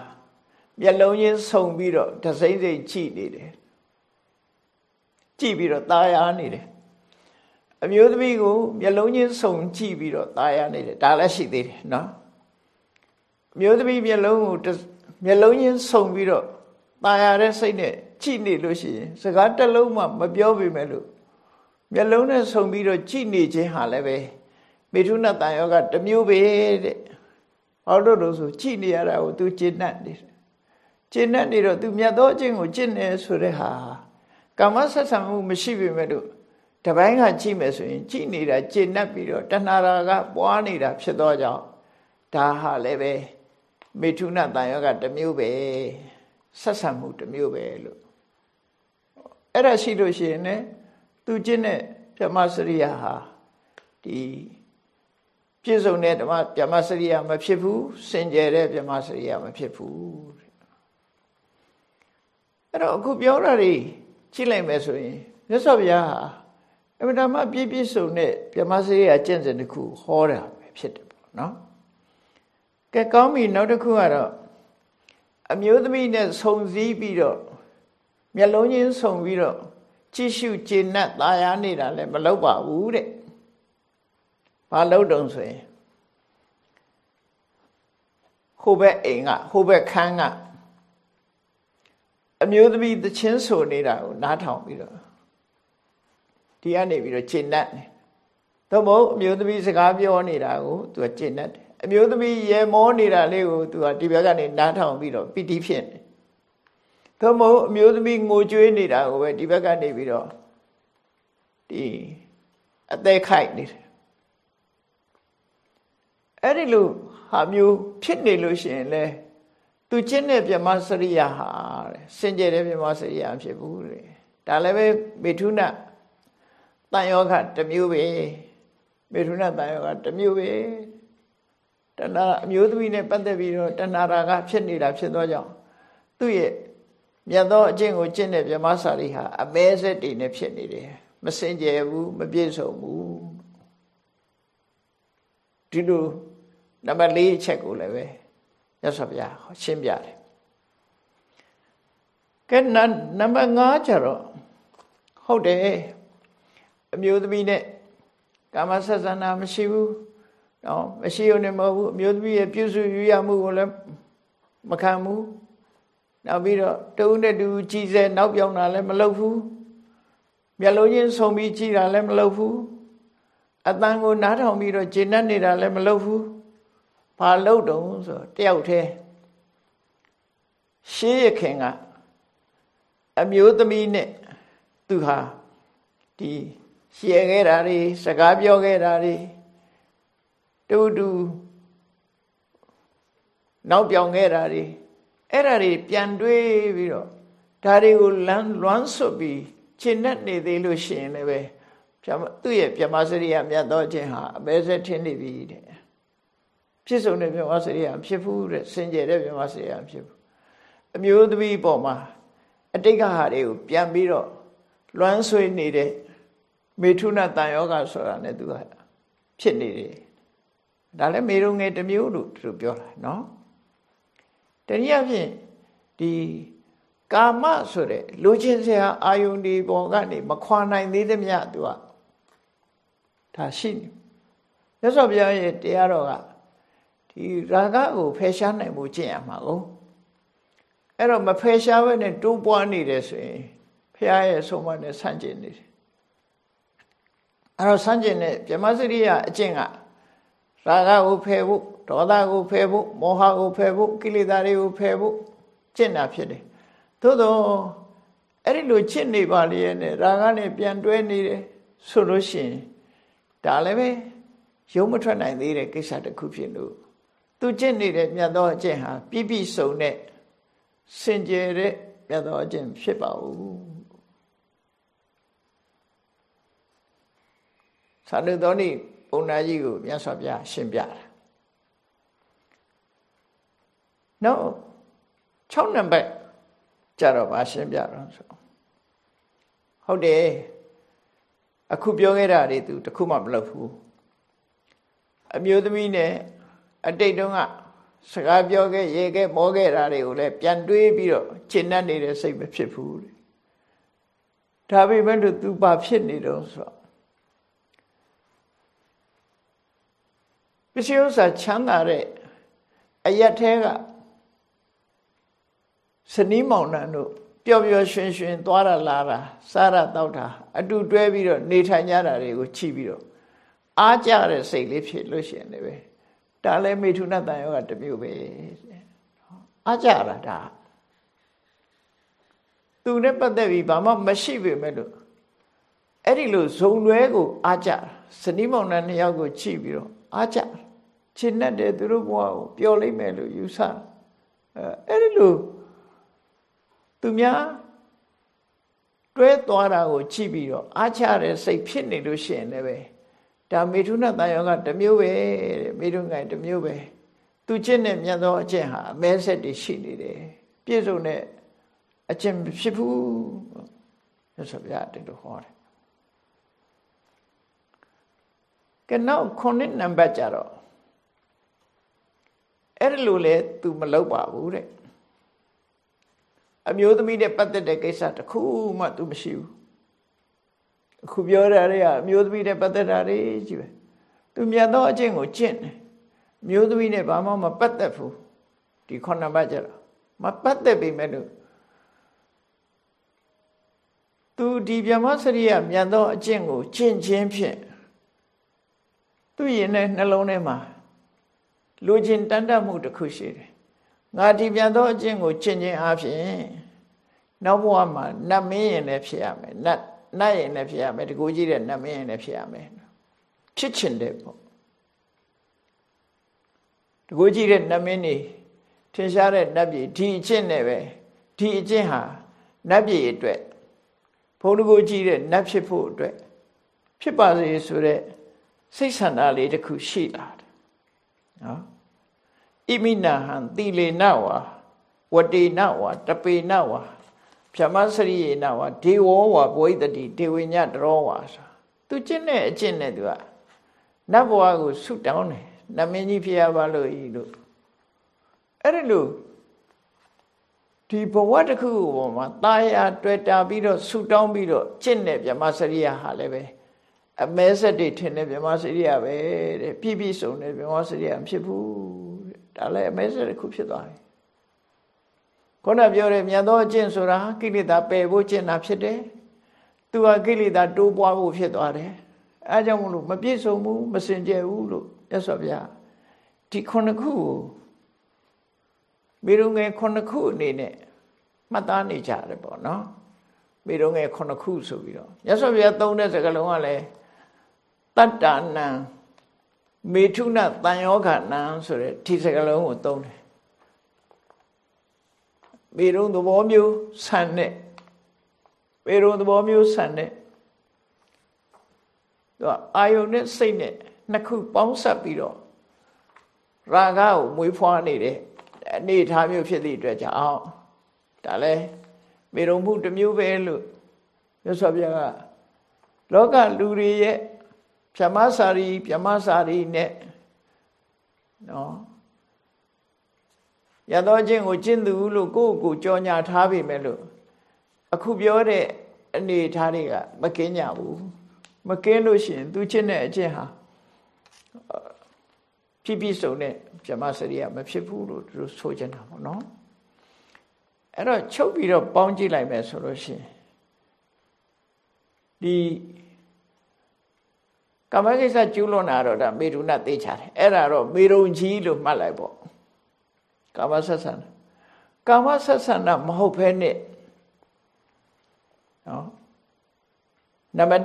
မျက်လုံးချင်းဆုံပြီးတော့တစိမ့်စိမ့်ကြည့်နေတယ်ကြည့်ပြီးတော့ตาရနေတယ်အမျိုးသမီးကိုမျက်လုံးချင်းဆုံကြည့်ပြီးတော့ตาရနေတယ်ဒါလည်းရှိသေးတယ် နော်မျိုးသမီးမျက်လုံးကိုမျက်လုံးချင်းဆုံပြီးတော့ตายရတဲ့စိတ်နဲ့ကြည့်နေလို့ရှိရင်စကားတစ်လုံးမှမပြောပေမဲ့လို့မျက်လုံးနဲ့ဆုံပြီးတော့ကြည့်နေခြင်းဟာလည်းပဲမေထုနတန်ယောကတမျိုးပဲတဲ့ဟောတော့လို့ဆိုကြည့်နေရတာကို तू ကျင့်တတ်နေတယ်ကျင့်တတ်နေတော့ तू မြတ်သောအကျင့်ကိုကျင့်နေဆိုတဲ့ဟာကာမဆက်ဆံမှုမရှိပေမဲ့လို့တပိုင်းကကြည့်မယ်ဆိုရင်ကြည့်နေတာကျင့်တတ်ပြီးတော့တဏှာရာကပွားနေတာဖြစ်သောကြောင့်ဒါဟာလည်းပဲ မေထုနတန်ယောကတစ်မျိုးပဲဆက်ဆံမှုတစ်မျိုးပဲလို့အဲ့ဒါရှိလို့ရှိရင်ねသူကျင့်တဲ့ဗြဟ္မစရိယဟာဒီပြည့်စုံတဲ့ဓမ္မဗြဟ္မစရိယမဖြစ်ဘူးစင်ကြယ်တဲ့ဗြဟ္မစရိယမဖြစ်ဘူးအဲ့တော့အခုပြောတာတွေကြည့်လိုက်မယ်ဆိုရင်မြတ်စွာဘုရားဟာအမှန်တမ်းပြည့်ပြည့်စုံတဲ့ဗြဟ္မစရိယကျင့်စဉ်တစ်ခုဟောတာပဲဖြစ်တယ်ပေါ့နော် ကဲကောင်းပြီနောက်တစ်ခုကတော့အမျိုးသမီးနဲ့ဆုံစည်းပြီးတော့မျက်လုံးချင်းဆုံပြီးတော့ကြည့်ရှုကျေနပ်သာယာနေတာလည်းမလုပ်ပါဘူးတဲ့ဘာလုပ်တုံဆိုရင်ဟိုဘက်အိမ်ကဟိုဘက်ခန်းကအမျိုးသမီးသချင်းဆိုနေတာကိုနားထောင်ပြီးတော့ဒီကနေပြီးတော့ကျေနပ်တယ်သို့မဟုတ်အမျိုးသမီးစကားပြောနေတာကိုသူကကျေနပ်တယ် အမျိုးသမီးရေမောနေတာလေးကိုသူကဒီဘက်ကနေနားထောင်ပြီးတော့ပီတိဖြစ်တယ်သို့မဟုတ်အမျိုးသမီးငိုကြွေးနေတာကိုပဲဒီဘက်ကနေပြီးတော့ဒီအသက်ခိုက်နေတယ်အဲ့ဒီလိုဟာမျိုးဖြစ်နေလို့ရှိရင်လေသူကျင့်တဲ့ပြမစရိယာဟာတဲ့စင်ကြယ်တဲ့ပြမစရိယာဖြစ်ဘူးတဲ့ဒါလည်းပဲမေထုနတန်ယောဂတစ်မျိုးပဲမေထုနတန်ယောဂတစ်မျိုးပဲ တဏှာအမျိုးသမီးနဲ့ပတ်သက်ပြီးတော့တဏှာရာဂဖြစ်နေတာဖြစ်သောကြောင့်သူ့ရဲ့မြတ်သောအကျင့်ကိုကျင့်တဲ့ဗြဟ္မစာရိဟာအမဲဆက်တည်နေဖြစ်နေတယ်မစင်ကြယ်ဘူးမပြည့်စုံဘူးဒီလိုနံပါတ်၄အချက်ကိုလည်းပဲရသော်ဗျာရှင်းပြတယ်ကဲနံပါတ်5ကျတော့ဟုတ်တယ်အမျိုးသမီးနဲ့ကာမဆက်ဆံတာမရှိဘူး နော်မရှိုံနဲ့မဟုတ်ဘူးအမျိုးသမီးရဲ့ပြုစုယူရမှုကိုလည်းမခံဘူးနောက်ပြီးတော့တဦးနဲ့တူကြည်စဲနောက်ပြောင်းတာလည်းမလုပ်ဘူးမျက်လုံးချင်းဆုံပြီးကြည်တာလည်းမလုပ်ဘူးအတန်ကိုနားထောင်ပြီးတော့ဂျင်းနဲ့နေတာလည်းမလုပ်ဘူးဘာလုပ်တုံးဆိုတယောက်တည်းရှေးရခင်ကအမျိုးသမီးနဲ့သူဟာဒီရှည်ခဲ့တာတွေစကားပြောခဲ့တာတွေ တူတူနောက်ပြောင်ခဲ့တာတွေအဲ့ဒါတွေပြန်တွေးပြီးတော့ဒါတွေကိုလမ်းလွမ်းဆွပြီးရှင်းနဲ့နေသေးလို့ရှိရင်လည်းပဲသူ့ရဲ့ပြမစရိယမြတ်သောခြင်းဟာအပဲဆက်ထင်းနေပြီတဲ့ဖြစ်ဆုံးတဲ့ပြမစရိယဖြစ်ဘူးတဲ့စင်ကြယ်တဲ့ပြမစရိယဖြစ်ဘူးအမျိုးသမီးပေါ်မှာအတိတ်ကဟာတွေကိုပြန်ပြီးတော့လွမ်းဆွေးနေတဲ့မေထုနတန်ယောဂဆိုတာ ਨੇ သူကဖြစ်နေတယ် ဒါလည်းမေရုံငယ်တစ်မျိုးလို့သူပြောတာနော်တနည်းအားဖြင့်ဒီကာမဆိုတဲ့လူချင်းစရာအာယုန်ဒီပေါ်ကနေမခွာနိုင်သေးသမျှသူကဒါရှိနေမြတ်စွာဘုရားရဲ့တရားတော်ကဒီရာဂကိုဖယ်ရှားနိုင်မှုကျင့်ရမှာကိုအဲ့တော့မဖယ်ရှားဘဲနဲ့တိုးပွားနေတယ်ဆိုရင်ဘုရားရဲ့ဆုံးမနဲ့ဆန့်ကျင်နေတယ်အဲ့တော့ဆန့်ကျင်တဲ့ဗြဟ္မစရိယအကျင့်က ရာဂကိုဖယ်ဖို့ဒေါသကိုဖယ်ဖို့မောဟကိုဖယ်ဖို့ကိလေသာတွေကိုဖယ်ဖို့ကျင့်တာဖြစ်တယ်သို့တော့အဲ့ဒီလိုချစ်နေပါလေနဲ့ရာဂနဲ့ပြန်တွဲနေတယ်ဆိုလို့ရှိရင်ဒါလည်းပဲရုံးမထွက်နိုင်သေးတဲ့ကိစ္စတစ်ခုဖြစ်လို့သူကျင့်နေတဲ့မြတ်သောအကျင့်ဟာပြည့်ပြည့်စုံတဲ့စင်ကြယ်တဲ့မြတ်သောအကျင့်ဖြစ်ပါဘူးသာဓုတော်နိ ပုံနာကြီးကိုမြတ်စွာဘုရားရှင်းပြတာနောက်6နံပါတ်ကြတော့ဗာရှင်းပြတော့ဆိုဟုတ်တယ်အခုပြောခဲ့တာတွေသူတခုမှမလုပ်ဘူးအမျိုးသမီးနဲ့အတိတ်တုန်းကစကားပြောခဲ့ရေခဲ့မောခဲ့တာတွေကိုလည်းပြန်တွေးပြီးတော့ရှင်းတတ်နေတဲ့စိတ်မဖြစ်ဘူးလေဒါပေမဲ့လို့သူဘာဖြစ်နေတော့ဆိုတော့ ပစ္စည်းဥစ္စာချမ်းသာတဲ့အရက်ထဲကစနီးမောင်နှံတို့ပျော်ပျော်ရွှင်ရွှင်သွားတာလာတာစားရတောက်တာအတူတွဲပြီးတော့နေထိုင်ကြတာတွေကိုချိပြီးတော့အားကြတဲ့စိတ်လေးဖြစ်လို့ရှိရင်လည်းဒါလည်းမေထုနတန်ယောကတမျိုးပဲအားကြတာဒါသူနဲ့ပတ်သက်ပြီးဘာမှမရှိပေမဲ့လို့အဲ့ဒီလိုဇုံလွဲကိုအားကြစနီးမောင်နှံနှစ်ယောက်ကိုချိပြီးတော့ အားကြချစ်နဲ့တယ်သူတို့ဘဝကိုပျော်လိမ့်မယ်လို့ယူဆအဲအဲ့ဒီလိုသူများတွဲသွားတာကိုကြည့်ပြီးတော့အားချတဲ့စိတ်ဖြစ်နေလို့ရှိရင်လည်းပဲဒါမေထုနတန်ယောကတစ်မျိုးပဲတဲ့မေထုငိုင်တစ်မျိုးပဲသူကျင့်တဲ့မြတ်သောအကျင့်ဟာအမဲဆက်တွေရှိနေတယ်ပြည့်စုံတဲ့အကျင့်ဖြစ်ဘူးရသော်ဗျာတည်းလို့ဟောတယ် ကနောက်ခုနှစ်နံပါတ်ကြတော့အဲ့လိုလေ तू မလုပ်ပါဘူးတဲ့အမျိုးသမီးနဲ့ပတ်သက်တဲ့ကိစ္စတစ်ခုမှ तू မရှိဘူးအခုပြောရတဲ့ကအမျိုးသမီးနဲ့ပတ်သက်တာတွေကြီးပဲ तू မြတ်သောအကျင့်ကိုကျင့်တယ်မျိုးသမီးနဲ့ဘာမှမပတ်သက်ဘူးဒီခုနှစ်ပတ်ကြတော့မပတ်သက်ပေမဲ့လို့သူဒီဗြဟ္မစရိယမြတ်သောအကျင့်ကိုကျင့်ခြင်းဖြင့် သူရင်တဲ့နှလုံးထဲမှာလူချင်းတန်တတ်မှုတစ်ခုရှိတယ်ငါဒီပြန်သောအကျင့်ကိုကျင့်ခြင်းအပြင်နောက်ဘဝမှာနတ်မင်းရင်လည်းဖြစ်ရမယ်နတ်နတ်ရင်လည်းဖြစ်ရမယ်တကူကြီးတဲ့နတ်မင်းရင်လည်းဖြစ်ရမယ်ဖြစ်ချင်တယ်ပေါ့တကူကြီးတဲ့နတ်မင်းနေထင်ရှားတဲ့နတ်ပြည်ဒီအကျင့်နဲ့ပဲဒီအကျင့်ဟာနတ်ပြည်အတွက်ဘုံတကူကြီးတဲ့နတ်ဖြစ်ဖို့အတွက်ဖြစ်ပါစေဆိုတဲ့ စိတ်ဆန္ဒလေးတစ်ခုရှိလာတယ်နော်ဣမိနာဟံတိလေနဝါဝတေနဝါတပေနဝါဖြမစရိယေနဝါဒေဝဝါဘဝိတတိဒေဝညတရောဝါဆိုသူကျင့်တဲ့အကျင့်နဲ့သူကနတ်ဘဝကိုဆုတောင်းတယ်နမင်းကြီးဖြစ်ရပါလို့ဤလို့အဲ့ဒီလိုဒီဘဝတစ်ခုပေါ်မှာတာယာတွေ့တာပြီးတော့ဆုတောင်းပြီးတော့ကျင့်တဲ့ဗြဟ္မစရိယဟာလည်းပဲ အမဲဆက်တွေထင်တဲ့ဗြဟ္မစရိယပဲတဲ့ပြည့်ပြည့်စုံတဲ့ဗြဟ္မစရိယမဖြစ်ဘူးဒါလည်းအမဲဆက်တစ်ခုဖြစ်သွားပြီခုနပြောတဲ့မြတ်သောအကျင့်ဆိုတာကိလေသာပယ်ဖို့ကျင့်တာဖြစ်တယ်သူဟာကိလေသာတိုးပွားဖို့ဖြစ်သွားတယ်အဲကြောင့်မလို့မပြည့်စုံဘူးမစင်ကြယ်ဘူးလို့ရသော်ဗျာဒီခုနှစ်ခုကိုမိရုံငယ်ခုနှစ်ခုအနေနဲ့မှတ်သားနေကြတယ်ပေါ့နော်မိရုံငယ်ခုနှစ်ခုဆိုပြီးတော့ရသော်ဗျာသုံးတဲ့စကားလုံးကလည်း တတ္တနံမေထုနတန်ယောခဏံဆိုတဲ့ဒီစကလုံးကိုသုံးတယ်မေရုံသဘောမျိုးဆန်တဲ့မေရုံသဘောမျိုးဆန်တဲ့သူအာယုန်နဲ့စိတ်နဲ့နှစ်ခုပေါင်းစပ်ပြီးတော့ရာဂကိုမွေးဖွားနေတဲ့အနေထားမျိုးဖြစ်သည့်အတွက်ကြောင့်ဒါလဲမေရုံမှုတစ်မျိုးပဲလို့မြတ်စွာဘုရားကလောကလူတွေရဲ့ ဗြဟ္မစာရီဗြဟ္မစာရီနဲ့နော်ရသောချင်းကိုကျင့်သူလို့ကိုယ့်ကိုကြောညာထားပြီမဲ့လို့အခုပြောတဲ့အနေထားတွေကမကင်းကြဘူးမကင်းလို့ရှိရင် သူချင်းတဲ့အချင်းဟာဖြစ်ဖြစ်စုံတဲ့ဗြဟ္မစရိယမဖြစ်ဘူးလို့သူတို့ဆိုကြတာပေါ့နော်အဲ့တော့ချုပ်ပြီးတော့ပေါင်းကြည့်လိုက်မယ်ဆိုလို့ရှိရင်ဒီ ကာမကိစ္စကျူးလွန်တာတော့ဒါမေရုဏသိချတယ်အဲ့ဒါတော့မေရုံကြီးလို့မှတ်လိုက်ပေါ့ကာမဆက်ဆံကာမဆက်ဆံတာမဟုတ်ဘဲနဲ့နော်နံပါတ်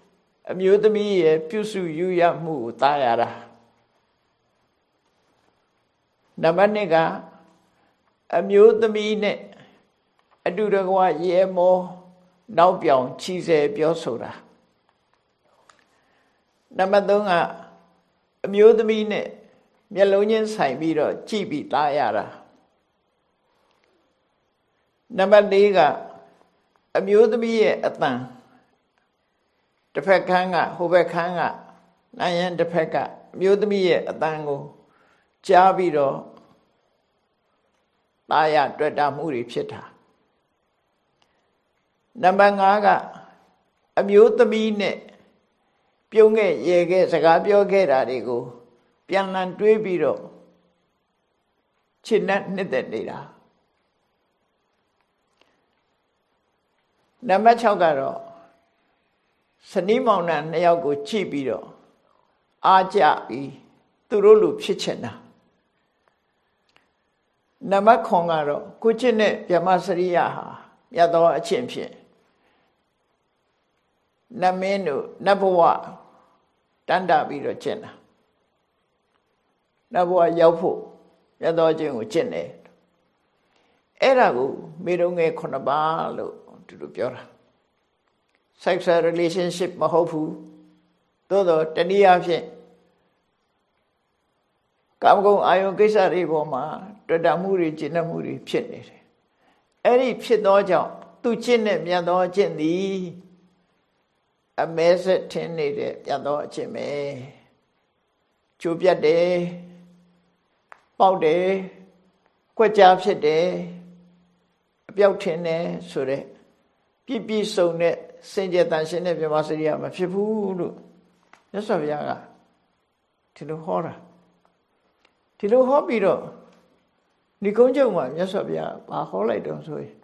1အမျိုးသမီးရဲ့ပြုစုယူရမှုကိုတားရတာနံပါတ်2ကအမျိုးသမီးနဲ့အတူတကွရဲမောနောက်ပြောင်ချီဆယ်ပြောဆိုတာ နံပါတ်3ကအမျိုးသမီးနဲ့မျက်လုံးချင်းဆိုင်ပြီးတော့ကြည့်ပြီးသားရတာနံပါတ်4ကအမျိုးသမီးရဲ့အတန်တစ်ဖက်ခန်းကဟိုဘက်ခန်းကနိုင်ရင်တစ်ဖက်ကအမျိုးသမီးရဲ့အတန်ကိုကြားပြီးတော့သားရတွေ့တာမှုတွေဖြစ်တာနံပါတ်5ကအမျိုးသမီးနဲ့ ပြုံးခဲ့ရေခဲ့စကားပြောခဲ့တာတွေကိုပြန်လည်တွေးပြီးတော့ခြေနဲ့နှစ်သက်နေတာနံပါတ်6ကတော့စနီးမောင်နှံနှစ်ယောက်ကိုကြည့်ပြီးတော့အားကြပြီးသူတို့လူဖြစ်ချင်တာနံပါတ်9ကတော့ကိုချစ်နဲ့ဗြဟ္မစရိယဟာမြတ်သောအချင်းဖြင့်နမင်းတို့နတ်ဘဝ တန်တာပြီးတော့ကျင့်တာနတ်ဘဝရောက်ဖို့ရသောခြင်းကိုကျင့်တယ်အဲ့ဒါကိုမေတုံငယ်9ပါးလို့သူတို့ပြောတာ sexual relationship မဟုတ်ဘူးသို့တော့တနည်းအားဖြင့်ကာမဂုဏ်အာယုကိစ္စတွေပေါ်မှာတွေ့တာမှုတွေကျင့်တတ်မှုတွေဖြစ်နေတယ်အဲ့ဒီဖြစ်သောကြောင့်သူကျင့်တဲ့မြတ်သောအကျင့်သည် အမဲဆက်ထင်းနေတဲ့မြတ်သောအကျင့်ပဲကျိုးပြတ်တယ်ပေါက်တယ်ကွက်ကြားဖြစ်တယ်အပြောက်ထင်းတယ်ဆိုတဲ့ပြည့်ပြည့်စုံတဲ့စင်ကြယ်တန်ရှင်းတဲ့မြမစရိယမဖြစ်ဘူးလို့မြတ်စွာဘုရားကဒီလိုဟောတာဒီလိုဟောပြီးတော့ဏိကုံးကျုံမှာမြတ်စွာဘုရားဘာဟောလိုက်တော့ဆိုရင်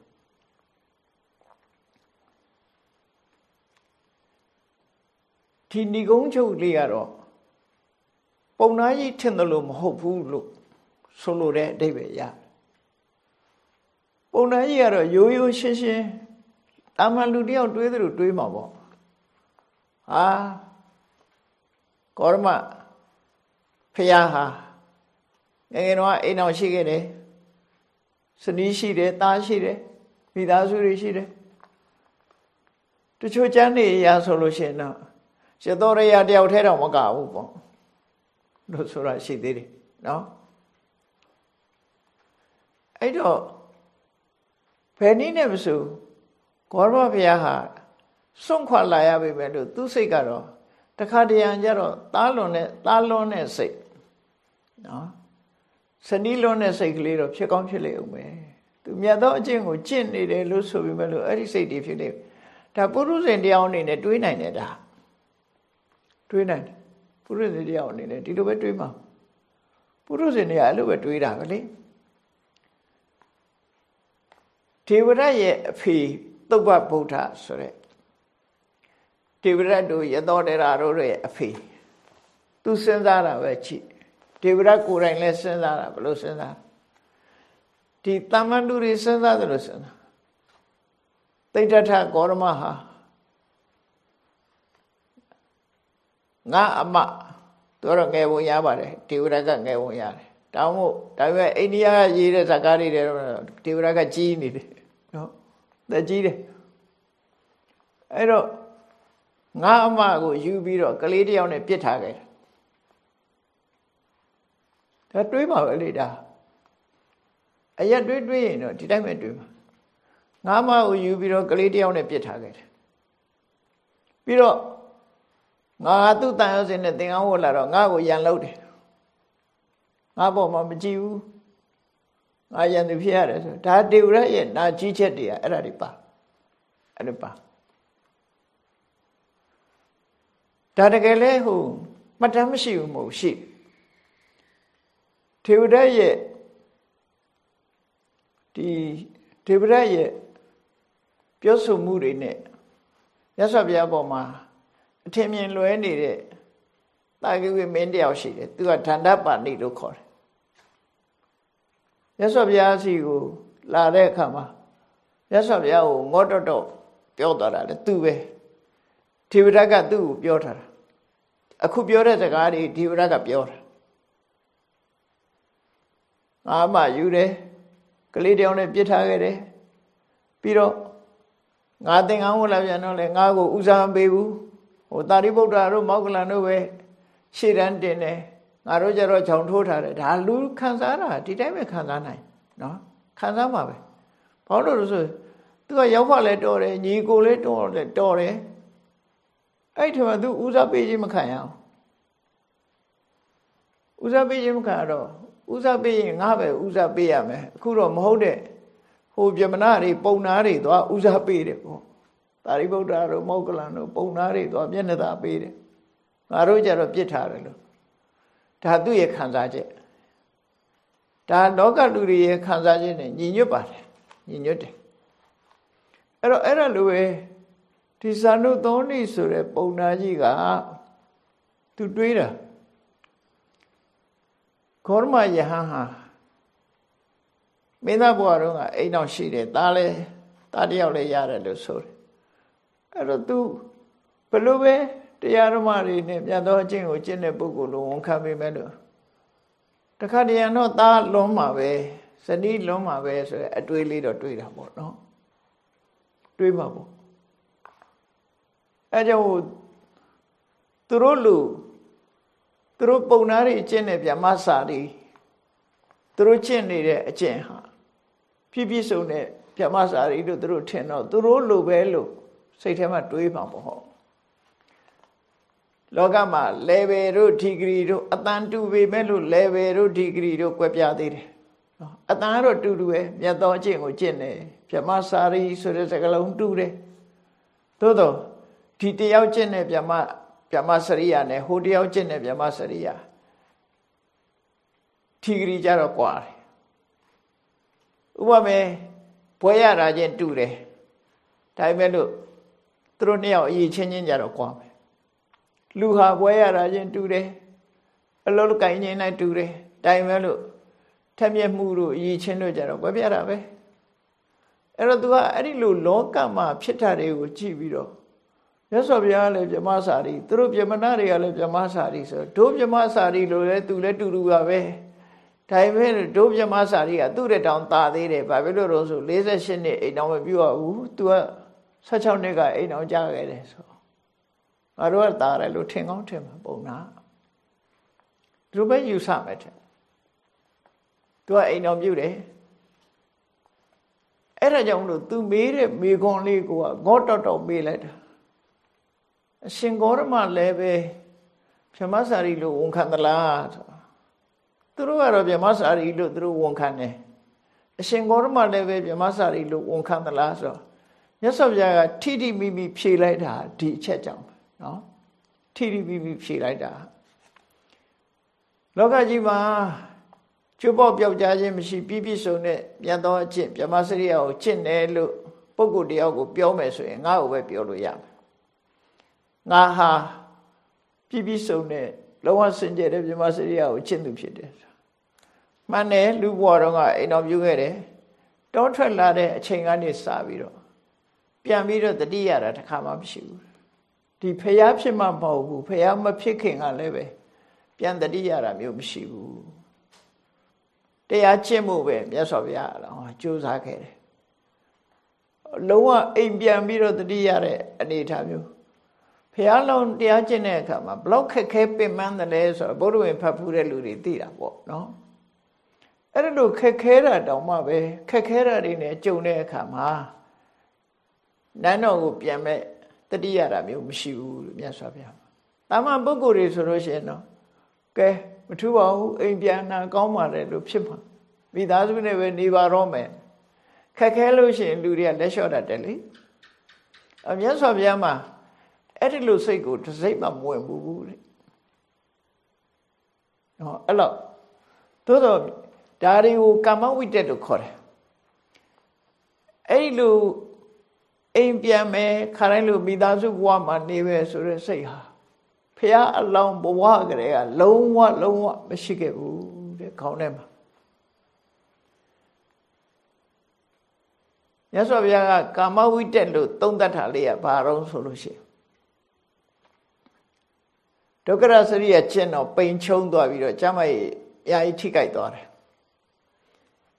ဒီဏိကုံးချုပ်လေးကတော့ပုံနာကြီးထင်တယ်လို့မဟုတ်ဘူးလို့ဆိုလိုတဲ့အဓိပ္ပာယ်ရပုံနာကြီးကတော့ရိုးရိုးရှင်းရှင်းတာမန်လူတယောက်တွေးသလိုတွေးမှာပေါ့ဟာကောရမဖះဟာငယ်ငယ်တော့အိမ်အောင်ရှိခဲ့တယ်စနီးရှိတယ်သားရှိတယ်မိသားစုတွေရှိတယ်တချို့ကျမ်းနေရဆိုလို့ရှိရင်တော့ ရသောရရတယောက်ထဲတော့မကဘူးပေါ့လို့ဆိုတာရှိသေးတယ်နော်အဲ့တော့ဘယ်နည်းနဲ့မဆိုဂေါရမဘုရားဟာစွန့်ခွာလာရပြီပဲလို့သူစိတ်ကတော့တခါတရံကျတော့သားလွန်နဲ့သားလွန်တဲ့စိတ်နော်စနီးလွန်တဲ့စိတ်ကလေးတော့ဖြစ်ကောင်းဖြစ်လေအောင်ပဲသူမြတ်သောအကျင့်ကိုကျင့်နေတယ်လို့ဆိုပြီးမဲ့လို့အဲ့ဒီစိတ်တွေဖြစ်လေဒါပုရုဇဉ်တရားအနေနဲ့တွေးနိုင်တယ်ဒါ တွေးနိုင်တယ်ပုရုဇဉ်တရားအနေနဲ့ဒီလိုပဲတွေးမှာပုရုဇဉ်တွေကအဲ့လိုပဲတွေးတာပဲလေဒေဝရရဲ့အဖေသုဘဗုဒ္ဓဆိုတဲ့ဒေဝရတို့ရသောတေရာတို့ရဲ့အဖေသူစဉ်းစားတာပဲချိဒေဝရကိုယ်တိုင်လည်းစဉ်းစားတာဘယ်လိုစဉ်းစားဒီတမ္မန္တုတွေစဉ်းစားတယ်လို့စဉ်းစားတိဋ္ဌထဂေါရမဟာ ငါအမတို့တော့ငယ်ဝင်ရပါတယ်ဒေဝရကငယ်ဝင်ရတယ်တောင်းမို့ဒါပေမဲ့အိန္ဒိယကရေးတဲ့ဇာကားတွေတော့ဒေဝရကကြီးနေတယ်နော်သက်ကြီးတယ်အဲ့တော့ငါအမကိုယူပြီးတော့ကလေးတယောက်နဲ့ပြစ်ထားခဲ့ဒါတွေးပါပဲလေဒါအရက်တွေးတွေးရင်တော့ဒီတိုင်းပဲတွေးမှာငါအမကိုယူပြီးတော့ကလေးတယောက်နဲ့ပြစ်ထားခဲ့တယ်ပြီးတော့ ငါသူ့တန်ရုပ်စင်နဲ့သင်္ကန်းဝတ်လာတော့ငါ့ကိုရန်လို့တယ်ငါပေါ်မှာမကြည့်ဘူးငါရန်သူဖြစ်ရတယ်ဆိုဒါတေဝရရဲ့နာကြီးချက်တွေကအဲ့ဒါတွေပါအဲ့ဒါပါဒါတကယ်လဲဟိုမှတ်တမ်းမရှိဘူးမဟုတ်ရှိထေဝရရဲ့ဒီထေဝရရဲ့ပြောဆိုမှုတွေနဲ့ရသော်ဘုရားပေါ်မှာ အထင်မြင်လွဲနေတဲ့တာဂိဝိမင်းတယောက်ရှိတယ်သူကဒန္တပါဏိလို့ခေါ်တယ်ရသော်ဘုရားစီကိုလာတဲ့အခါမှာရသော်ဘုရားကိုငေါတော့တော့ပြောသွားတာလေသူပဲထေဝရကသူ့ကိုပြောထားတာအခုပြောတဲ့စကားတွေထေဝရကပြောတာငါမှယူတယ်ကလေးတယောက်နဲ့ပြစ်ထားခဲ့တယ်ပြီးတော့ငါသင်္ကန်းဝတ်လာပြန်တော့လေငါ့ကိုဥစားမပေးဘူး ဟိုတာရိပုတ္တရာတို့မောက္ကလန်တို့ပဲရှေ့တန်းတင်တယ်ငါတို့ကြတော့ခြောင်ထိုးထားတယ်ဒါလူခံစားတာဒီတိုင်းပဲခံစားနိုင်နော်ခံစားမှာပဲဘာလို့လို့ဆိုသူကရောက်မှလည်းတော်တယ်ညီကိုလည်းတော်တယ်တော်တယ်အဲ့ထမသူဦးစားပေးခြင်းမခံရအောင်ဦးစားပေးခြင်းမခံရတော့ဦးစားပေးရင်ငါပဲဦးစားပေးရမယ်အခုတော့မဟုတ်တဲ့ဟိုပြမနာတွေပုံနာတွေသွားဦးစားပေးတယ်ပေါ့ သာရိပုတ္တရာတို့မောက္ကလန်တို့ပုံနာတွေသွားမျက်နှာသာပေးတယ်ငါတို့ကြတော့ပြစ်ထားတယ်လို့ဒါသူ့ရဲ့ခံစားချက်ဒါလောကလူတွေရဲ့ခံစားချက်နဲ့ညီညွတ်ပါတယ်ညီညွတ်တယ်အဲ့တော့အဲ့ဒါလိုပဲဒီဇာနုသုံးနေဆိုတဲ့ပုံနာကြီးကသူတွေးတာခောရမယဟန်ဟာမင်းသားဘုရားတော့ကအိမ်တော်ရှိတယ်ဒါလဲတားတယောက်လည်းရတယ်လို့ဆိုတယ် အဲ့တော့ तू ဘလို့ပဲတရားဓမ္မတွေနဲ့မြတ်သောအကျင့်ကိုကျင့်တဲ့ပုဂ္ဂိုလ်လိုဝန်ခံပေမဲ့လို့တခါတရံတော့သားလွန်မှာပဲဇနီးလွန်မှာပဲဆိုရအတွေးလေးတော့တွေးတာပေါ့နော်တွေးမှာပေါ့အဲကြောင့်သူတို့လူသူတို့ပုံနာတွေကျင့်တဲ့ဗျမစာတွေသူတို့ကျင့်နေတဲ့အကျင့်ဟာပြည့်ပြည့်စုံတဲ့ဗျမစာတွေလို့သူတို့ထင်တော့သူတို့လိုပဲလို့ စိတ်ထဲမှာတွေးမှာပေါ့ဟောလောကမှာ level တို့ degree တို့အတန်တူပေမဲ့လို့ level တို့ degree တို့ကွဲပြားသေးတယ်နော်အတန်ကတော့တူတူပဲမြတ်သောအကျင့်ကိုကျင့်တယ်ဗြဟ္မစာရီဆိုတဲ့စကားလုံးတူတယ်သို့တော့ဒီတယောက်ကျင့်တဲ့ဗြဟ္မဗြဟ္မစရိယာနဲ့ဟိုတယောက်ကျင့်တဲ့ဗြဟ္မစရိယာ degree ကြတော့ကွာတယ်ဥပမာဘွဲရတာချင်းတူတယ်ဒါပေမဲ့လို့ သူတို့နှစ်ယောက်အရေးချင်းချင်းကြတော့ကွာမယ်လူဟာဘွဲရတာချင်းတူတယ်အလုံးကိုင်းချင်းနဲ့တူတယ်တိုင်မဲ့လို့ထက်မြက်မှုတို့အရေးချင်းတို့ကြတော့ကွဲပြားတာပဲအဲ့တော့ तू ကအဲ့ဒီလိုလောကမှာဖြစ်တာတွေကိုကြည့်ပြီးတော့မြတ်စွာဘုရားလည်းဗြဟ္မစာရီသူတို့ဗြဟ္မဏတွေကလည်းဗြဟ္မစာရီဆိုဒုဗြဟ္မစာရီလို့လည်းသူလည်းတူတူပါပဲဒါပေမဲ့ဒုဗြဟ္မစာရီကသူ့တဲ့တောင်ตาသေးတယ်ဘာဖြစ်လို့တော့ဆို48နှစ်အိမ်တော်မပြုတ်ဘူး तू က 16နှစ်ကအိမ်တော်ကြာခဲ့တယ်ဆိုငါတို့ကตาတယ်လို့ထင်ကောင်းထင်မှာပုံနာဒီလိုပဲယူဆမယ်တဲ့သူကအိမ်တော်ပြုတ်တယ်အဲ့ဒါကြောင့်မလို့ तू မေးတဲ့မေခွန်လေးကိုကငေါတော်တော်မေးလိုက်တာအရှင်ဂေါရမလည်းပဲဗြဟ္မစာရီလို့ဝန်ခံသလားဆိုသူတို့ကတော့ဗြဟ္မစာရီလို့သူတို့ဝန်ခံတယ်အရှင်ဂေါရမလည်းပဲဗြဟ္မစာရီလို့ဝန်ခံသလားဆိုတော့ မြတ်စွာဘုရားကထိထိမိမိဖြေလိုက်တာဒီအချက်ကြောင့်နော်ထိထိမိမိဖြေလိုက်တာလောကကြီးမှာကျွတ်ပေါက်ပြောက်ကြားခြင်းမရှိပြည့်ပြည့်စုံတဲ့မြတ်သောအကျင့်ဗြဟ္မစရိယကိုကျင့်တယ်လို့ပုဂ္ဂိုလ်တယောက်ကိုပြောမယ်ဆိုရင်ငါ့ကိုပဲပြောလို့ရမယ်ငါဟာပြည့်ပြည့်စုံတဲ့လုံးဝစင်ကြယ်တဲ့မြမစရိယကိုချစ်သူဖြစ်တယ်မှန်တယ်လူဘဝတော့ကအိမ်တော်ပြုခဲ့တယ်တောထွက်လာတဲ့အချိန်ကနေစပြီးတော့ ပြန်ပြီးတော့တတိရတာတစ်ခါမှမရှိဘူးဒီဖျားဖြစ်မှမဟုတ်ဘူးဖျားမဖြစ်ခင်ကလည်းပဲပြန်တတိရတာမျိုးမရှိဘူးတရားကျင့်မှုပဲမြတ်စွာဘုရားတော့ကြိုးစားခဲ့တယ်လုံးဝအိမ်ပြန်ပြီးတော့တတိရတဲ့အနေအထားမျိုးဖះလုံးတရားကျင့်တဲ့အခါမှာဘလောက်ခက်ခဲပင်ပန်းတယ်လဲဆိုတော့ဘုရားဝင်ဖတ်ဖူးတဲ့လူတွေသိတာပေါ့နော်အဲ့ဒါလို့ခက်ခဲတာတောင်မှပဲခက်ခဲတာတွေနဲ့ကြုံတဲ့အခါမှာ နန်းတော်ကိုပြန်မဲ့တတိယတာမျိုးမရှိဘူးလို့မြတ်စွာဘုရား။တာမန်ပုဂ္ဂိုလ်တွေဆိုလို့ရှိရင်တော့ကဲမထူပါဘူးအိမ်ပြန်နာကောင်းပါတယ်လို့ဖြစ်မှာမိသားစုနဲ့ပဲနေပါတော့မယ်ခက်ခဲလို့ရှိရင်လူတွေကလက်လျှော့တတ်တယ်လေအမြတ်စွာဘုရားမှာအဲ့ဒီလိုစိတ်ကိုတစ်စိတ်မှမဝင်ဘူးတဲ့နော်အဲ့တော့သို့တော့ဒါတွေကိုကာမဝိတက်လို့ခေါ်တယ်အဲ့ဒီလို အိမ်ပြန်မယ်ခါတိုင်းလိုမိသားစုဘဝမှာနေပဲဆိုတဲ့စိတ်ဟာဖះအလောင်းဘဝကလေးကလုံးဝလုံးဝမရှိခဲ့ဘူးတဲ့ခေါင်းထဲမှာမြတ်စွာဘုရားကကာမဝိတက်လို့သုံးသတ်တာလေးကဘာတော့ဆိုလို့ရှိရင်ဒုက္ခရစရိယကျင့်တော့ပိန်ချုံသွားပြီးတော့ကျမကြီးအရာကြီးထိကြိုက်သွားတယ်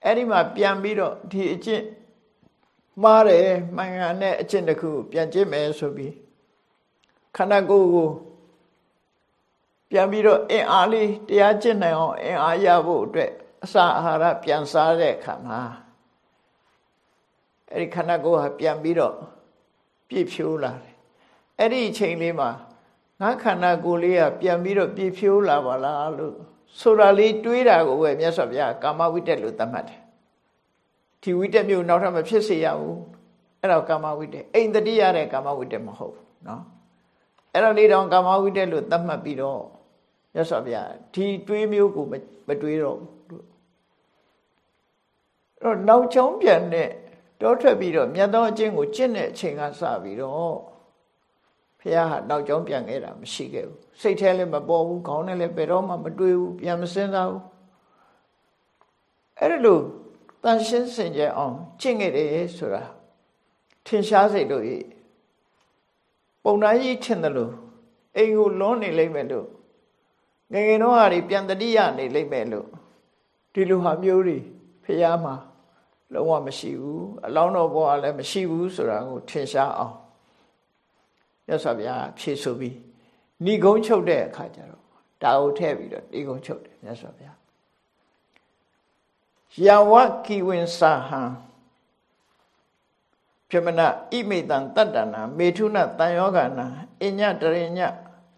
အဲ့ဒီမှာပြန်ပြီးတော့ဒီအကျင့် မှားတယ်မှန်ကန်တဲ့အကျင့်တစ်ခုပြန်ကျင့်မယ်ဆိုပြီးခန္ဓာကိုယ်ကိုပြန်ပြီးတော့အင်အားလေးတရားကျင့်နိုင်အောင်အင်အားရဖို့အတွက်အစာအာဟာရပြန်စားတဲ့အခါမှာအဲ့ဒီခန္ဓာကိုယ်ဟာပြန်ပြီးတော့ပြည့်ဖြိုးလာတယ်အဲ့ဒီအချိန်လေးမှာငါခန္ဓာကိုယ်လေးကပြန်ပြီးတော့ပြည့်ဖြိုးလာပါလားလို့ဆိုတာလေးတွေးတာကိုပဲမြတ်စွာဘုရားကာမဝိတက်လို့သတ်မှတ်တယ် ဒီဝိတက်မျိုးနောက်ထပ်မဖြစ်စေရဘူးအဲ့တော့ကာမဝိတက်အိမ်တတိရတဲ့ကာမဝိတက်မဟုတ်ဘူးနော်အဲ့တော့လေးတောင်ကာမဝိတက်လို့သတ်မှတ်ပြီးတော့ရသော်ဗျာဒီတွေးမျိုးကိုမတွေးတော့ဘူးအဲ့တော့နောက်ချောင်းပြန်တဲ့တောထွက်ပြီးတော့မြတ်သောအကျင့်ကိုကျင့်တဲ့အချိန်ကစပြီးတော့ဖះဟာနောက်ကျောင်းပြန်ခဲ့တာမရှိခဲ့ဘူးစိတ်ထဲလည်းမပေါ်ဘူးခေါင်းထဲလည်းဘယ်တော့မှမတွေးဘူးပြန်မစင်းစားဘူးအဲ့ဒါလို့ တန်ရှင်းစင်ကြအောင်ကျင့်ခဲ့တယ်ဆိုတာထင်ရှားစိတ်လို့ဤပုံသားကြီးထင်တယ်လို့အိမ်ကိုလွန်နေလိမ့်မယ်လို့ငငယ်တော့ဟာတွေပြန်တတိယနေလိမ့်မယ်လို့ဒီလိုဟာမျိုးတွေဖះမှာလုံးဝမရှိဘူးအလောင်းတော်ဘောကလည်းမရှိဘူးဆိုတာကိုထင်ရှားအောင်ရသော်ဗျာဖြေဆိုပြီးဏိကုံးချုပ်တဲ့အခါကျတော့ဒါကိုထည့်ပြီးတော့ဏိကုံးချုပ်တယ်ရသော်ဗျာ ယဝကိဝင်စာဟံပြမနာဣမိတံတတ္တနာမေထုနတန်ယောဂနာအညတရိည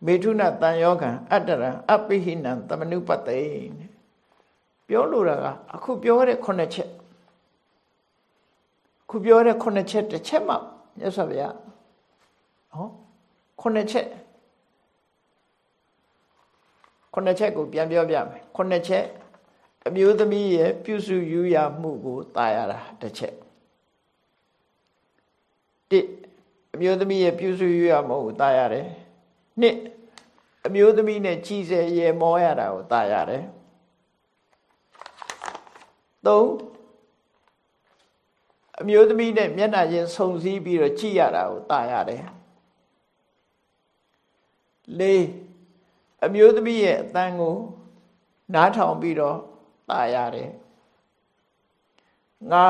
မေထုနတန်ယောဂံအတ္တရံအပိဟိနံသမနုပတ္တေပြောလိုတာကအခုပြောတဲ့ခုနှစ်ချက်ခုပြောတဲ့ခုနှစ်ချက်တစ်ချက်မှမြတ်စွာဘုရားဟောခုနှစ်ချက်ခုနှစ်ချက်ကိုပြန်ပြောပြမယ်ခုနှစ်ချက် အမျိုးသမီးရဲ့ပြုစုယူရမှုကိုတာရတာတစ်ချက်တစ်အမျိုးသမီးရဲ့ပြုစုယူရမှုကိုတာရတယ်နှစ်အမျိုးသမီးနဲ့ကြီးစဲရေမောရတာကိုတာရတယ်သုံးအမျိုးသမီးနဲ့မျက်နှာချင်းဆုံစည်းပြီးတော့ကြည့်ရတာကိုတာရတယ်လေးအမျိုးသမီးရဲ့အတန်းကိုနားထောင်ပြီးတော့ ตายရတယ်ငါ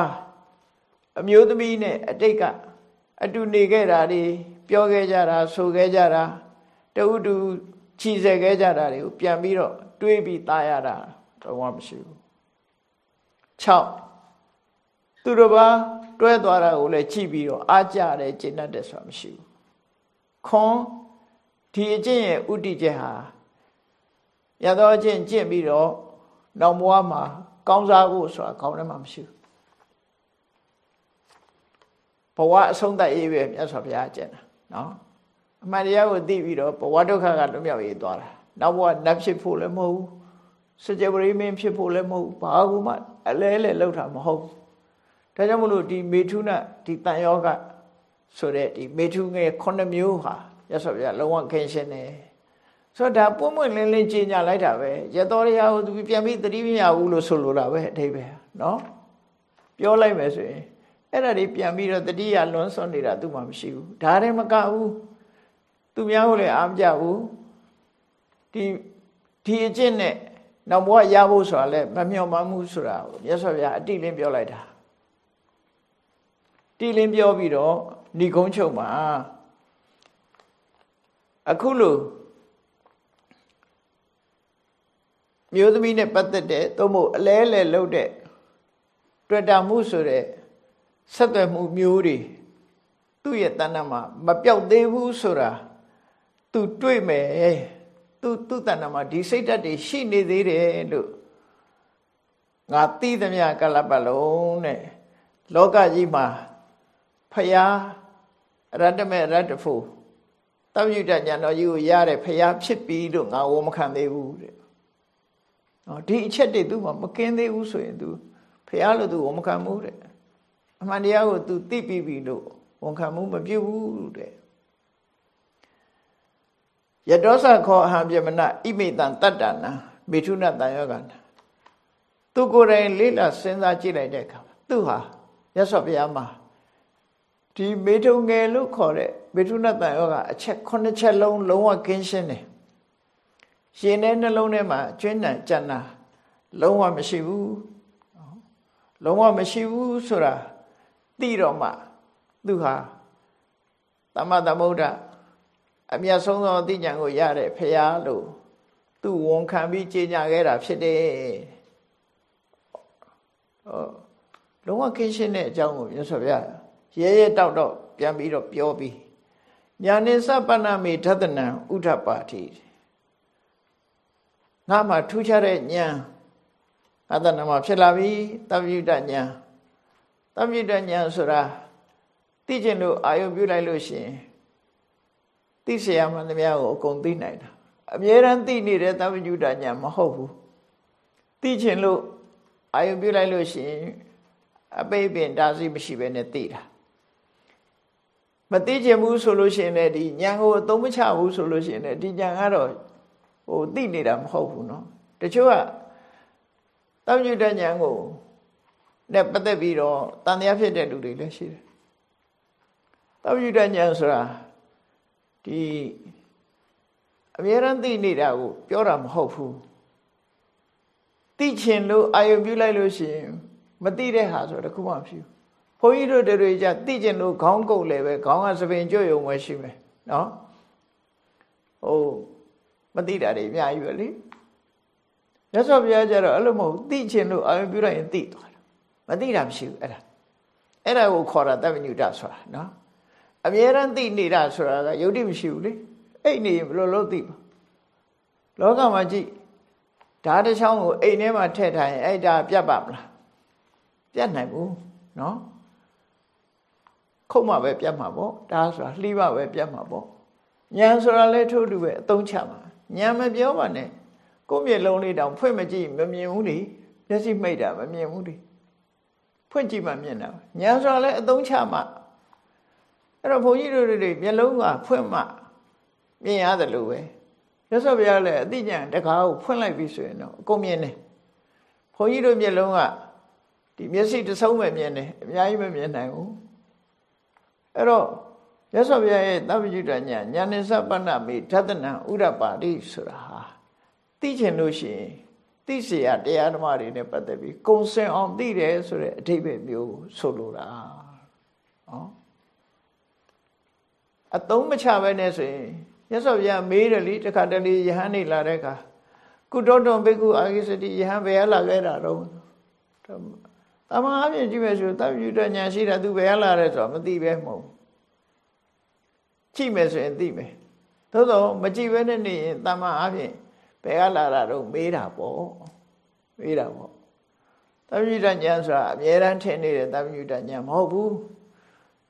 အမျိုးသမီးနဲ့အတိတ်ကအတူနေခဲ့တာတွေပြောခဲ့ကြတာဆိုခဲ့ကြတာတူတူခြိစက်ခဲ့ကြတာတွေကိုပြန်ပြီးတော့တွေးပြီးตายရတာတော့မရှိဘူး6သူတို့ဘာတွဲသွားတာကိုလည်းကြည့်ပြီးတော့အားကြတယ်ကျင့်တတ်တယ်ဆိုတာမရှိဘူးခွန်ဒီအကျင့်ရဲ့ဥတီချက်ဟာရသောအကျင့်ကျင့်ပြီးတော့ နောက်ဘဝမှာကောင်းစားဖို့ဆိုတာခေါင်းထဲမှာမရှိဘူးဘဝအဆုံးသတ်ရေးပဲမြတ်စွာဘုရားကျင့်တာနော်အမှန်တရားကိုသိပြီးတော့ဘဝဒုက္ခကလွတ်မြောက်ရေးသွားတာနောက်ဘဝနတ်ဖြစ်ဖို့လည်းမဟုတ်ဘူးစကြဝဠာမင်းဖြစ်ဖို့လည်းမဟုတ်ဘူးဘာကူမှအလဲလဲလောက်တာမဟုတ်ဘူးဒါကြောင့်မလို့ဒီမေထုနဒီတန်ယောဂဆိုတဲ့ဒီမေထုငယ်9မျိုးဟာရသော်ဗျာလုံးဝခင်းရှင်းတယ် ဆိုတော့ဒါပွင့်ပွင့်လင်းလင်းကြီးညာလိုက်တာပဲရတော်ရဟိုသူပြန်ပြီးသတိမရဘူးလို့ဆိုလိုတာပဲအထိပ္ပယ်နော်ပြောလိုက်မယ်ဆိုရင်အဲ့ဒါတွေပြန်ပြီးတော့တတိယလွန်ဆွနေတာသူမှမရှိဘူးဒါတည်းမကဘူးသူများကိုလည်းအားမကြဘူးဒီဒီအကျင့်နဲ့နောက်ဘဝရဖို့ဆိုတာလည်းမမျှော်မှန်းမှုဆိုတာကိုမြတ်စွာဘုရားအတိလင်းပြောလိုက်တာတိလင်းပြောပြီးတော့ဏိကုံးချုပ်မှာအခုလို့ မျိုးသမီးနဲ့ပတ်သက်တဲ့သို့မဟုတ်အလဲလဲလုပ်တဲ့တွေ့တာမှုဆိုတဲ့ဆက်သွယ်မှုမျိုးတွေသူ့ရဲ့တဏ္ဍမှာမပြောက်သေးဘူးဆိုတာသူတွေ့မယ်သူသူ့တဏ္ဍမှာဒီစိတ်ဓာတ်တွေရှိနေသေးတယ်လို့ငါသိသမျှကလပ်ပလုံးနဲ့လောကကြီးမှာဖယားရတ္တမေရတ္တဖို့တပ္ပယုတညာတော်ကြီးကိုရတဲ့ဖယားဖြစ်ပြီးလို့ငါဝမခံသေးဘူးတဲ့ နော်ဒီအချက်တွေသူ့မှာမကင်းသေးဘူးဆိုရင် तू ဖះလို့ तू ဝန်မခံဘူးတဲ့အမှန်တရားကို तू သိပြီးပြီလို့ဝန်ခံမှုမပြုဘူးတဲ့ယတောသခောအဟံပြမနဣမိတံတတ္တနာမေထုနတန်ယောဂနာသူကိုယ်တိုင်လေးလာစဉ်းစားကြည့်လိုက်တဲ့အခါသူဟာရသော်ဘုရားမှာဒီမေထုငယ်လို့ခေါ်တဲ့မေထုနတန်ယောဂအချက်9ချက်လုံးလုံးဝကင်းရှင်းတယ် ရှင်တဲ့နှလုံးထဲမှာကျွင်းနံကြံ့နာလုံးဝမရှိဘူးလုံးဝမရှိဘူးဆိုတာသိတော့မှသူဟာသမ္မာသမုဒ္ဒအမြတ်ဆုံးသောအသိဉာဏ်ကိုရတဲ့ဖရာလို့သူဝန်ခံပြီးကြေညာခဲ့တာဖြစ်တယ်ဟောလုံးဝကင်းရှင်းတဲ့အကြောင်းကိုမြတ်စွာဘုရားရဲရဲတောက်တော့ပြန်ပြီးတော့ပြောပြီးညာနိသပ္ပနမေထသနံဥဒ္ဓပါတိ ငါမှထူးခြားတဲ့ဉာဏ်အတ္တနာမှာဖြစ်လာပြီတပ္ပယုတဉာဏ်တပ္ပယုတဉာဏ်ဆိုတာသိကျင်လို့အာယုပြုလိုက်လို့ရှိရင်သိเสียမှန်သမျှကိုအကုန်သိနိုင်တာအမြဲတမ်းသိနေတဲ့တပ္ပယုတဉာဏ်မဟုတ်ဘူးသိကျင်လို့အာယုပြုလိုက်လို့ရှိရင်အပိပင်ဒါစီမရှိဘဲနဲ့သိတာမသိကျင်ဘူးဆိုလို့ရှိရင်လည်းဒီဉာဏ်ကိုအသုံးမချဘူးဆိုလို့ရှိရင်လည်းဒီဉာဏ်ကတော့ ဟိုသိနေတာမဟုတ်ဘူးနော်တချို့ကတောင်ကျတဲ့ဉာဏ်ကိုနဲ့ပတ်သက်ပြီးတော့တန်တရားဖြစ်တဲ့လူတွေလည်းရှိတယ်တောင်ကျတဲ့ဉာဏ်ဆိုတာဒီအမြဲတမ်းသိနေတာကိုပြောတာမဟုတ်ဘူးသိချင်လို့အာယုပြုလိုက်လို့ရှိရင်မသိတဲ့ဟာဆိုတော့ခုမှဖြစ်ဘုန်းကြီးတို့တွေကြသိချင်လို့ခေါင်းကုတ်လည်းပဲခေါင်းကစပင်ကြွယုံပဲရှိမယ်နော်ဟုတ် မသိတာတွေအများကြီးပဲလေမြတ်စွာဘုရားကျတော့အဲ့လိုမဟုတ်သိချင်လို့အာရုံပြုလိုက်ရင်သိသွားတာမသိတာမရှိဘူးအဲ့ဒါအဲ့ဒါကိုခေါ်တာတပ္ပညုတဆိုတာနော်အမြဲတမ်းသိနေတာဆိုတာကယုတ်တိမရှိဘူးလေအဲ့နေရင်ဘယ်လိုလုပ်သိမှာလောကမှာကြည့်ဓာတ်တစ်ချောင်းကိုအိမ်ထဲမှာထည့်ထားရင်အဲ့ဒါပြတ်ပါမလားပြတ်နိုင်ဘူးနော်ခုတ်မှပဲပြတ်မှာပေါ့ဒါဆိုတာလှီးမှပဲပြတ်မှာပေါ့ဉာဏ်ဆိုတာလည်းထို့တူပဲအသုံးချမှာ ဉာဏ်မပြောပါနဲ့ကိုယ့်မျက်လုံးလေးတောင်ဖွင့်မကြည့်မမြင်ဘူးလေမျက်စိမိတ်တာမမြင်ဘူးလေဖွင့်ကြည့်မှမြင်တာဉာဏ်ဆိုတာလည်းအသုံးချမှာအဲ့တော့ဘုန်းကြီးတို့တွေမျက်လုံးကဖွင့်မှမြင်ရတယ်လို့ပဲရသော်ဘုရားလည်းအသိဉာဏ်တကားကိုဖွင့်လိုက်ပြီဆိုရင်တော့အကုန်မြင်တယ်ဘုန်းကြီးတို့မျက်လုံးကဒီမျက်စိတစ်ဆုံးပဲမြင်တယ်အများကြီးမမြင်နိုင်ဘူးအဲ့တော့ ရသော်ဘုရားရဲ့သဗ္ဗညုတညာညာနိသပ္ပနမေဓတနံဥရပါတိဆိုတာဟာသိချင်လို့ရှိရင်သိเสียတရားဓမ္မတွေနဲ့ပတ်သက်ပြီးကုံစင်အောင်သိတယ်ဆိုတဲ့အဓိပ္ပာယ်မျိုးဆိုလိုတာနော်အသုံးမချပဲနဲ့ဆိုရင်ရသော်ဘုရားမေးတယ်လေတခါတလေယဟန်နေလာတဲ့အခါကုတောတုံဘိက္ခုအာဂိစတိယဟန်ဘယ်လာခဲ့တာတော့တမန်အပြင်ကြည့်မယ်ဆိုသဗ္ဗညုတညာရှိတာသူဘယ်လာတယ်ဆိုတော့မသိပဲမဟုတ် ကြည့်မယ်ဆိုရင်သိမယ်သို့တော့မကြည့်ဘဲနဲ့နေရင်တမန်အပြင်ဘယ်ကလာတာတော့မေးတာပေါ့မေးတာပေါ့သဗ္ဗညုတညာဆိုတာအမြဲတမ်းထင်နေတဲ့သဗ္ဗညုတညာမဟုတ်ဘူး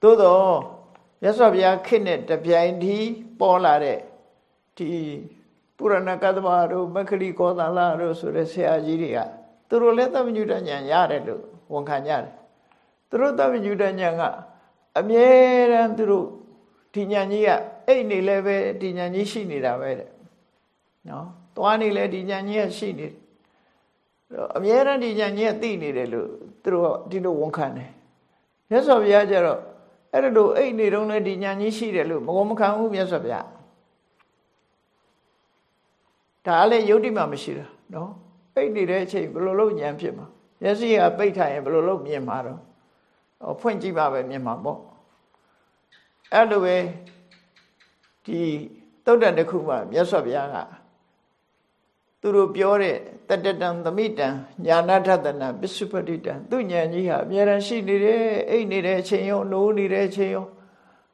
သို့တော့ရသော်ဘုရားခေတ်နဲ့တပြိုင်တည်းပေါ်လာတဲ့ဒီပုရဏကသမာတို့မက္ခလိကောသလတို့ဆိုတဲ့ဆရာကြီးတွေကသူတို့လည်းသဗ္ဗညုတဉာဏ်ရတယ်လို့ဝန်ခံကြတယ်သူတို့သဗ္ဗညုတဉာဏ်ကအမြဲတမ်းသူတို့ ဒီဉာဏ်ကြီးကအိတ်နေလည်းပဲဒီဉာဏ်ကြီးရှိနေတာပဲတဲ့နော်သွားနေလည်းဒီဉာဏ်ကြီးကရှိနေတယ်အမြဲတမ်းဒီဉာဏ်ကြီးကသိနေတယ်လို့သူတို့ဒီလိုဝန်ခံတယ်မြတ်စွာဘုရားကျတော့အဲ့ဒါလို့အိတ်နေတုန်းလည်းဒီဉာဏ်ကြီးရှိတယ်လို့မကောမခံဘူးမြတ်စွာဘုရားဒါလည်းယုတ်တိမှမရှိတာနော်ပိတ်နေတဲ့အချိန်ဘယ်လိုလုပ်ဉာဏ်ဖြစ်မှာမျက်စိကပိတ်ထားရင်ဘယ်လိုလုပ်မြင်မှာတော့ဖွင့်ကြည့်ပါပဲမြင်မှာပေါ့ အဲ့လိုပဲဒီတုတ်တန်တစ်ခုမှမြတ်စွာဘုရားကသူတို့ပြောတဲ့တတတံသမိတံညာနာထတနာပစ္စုပတိတံသူဉာဏ်ကြီးဟာအမြဲတမ်းရှိနေတယ်အိတ်နေတဲ့အချိန်ရောနိုးနေတဲ့အချိန်ရော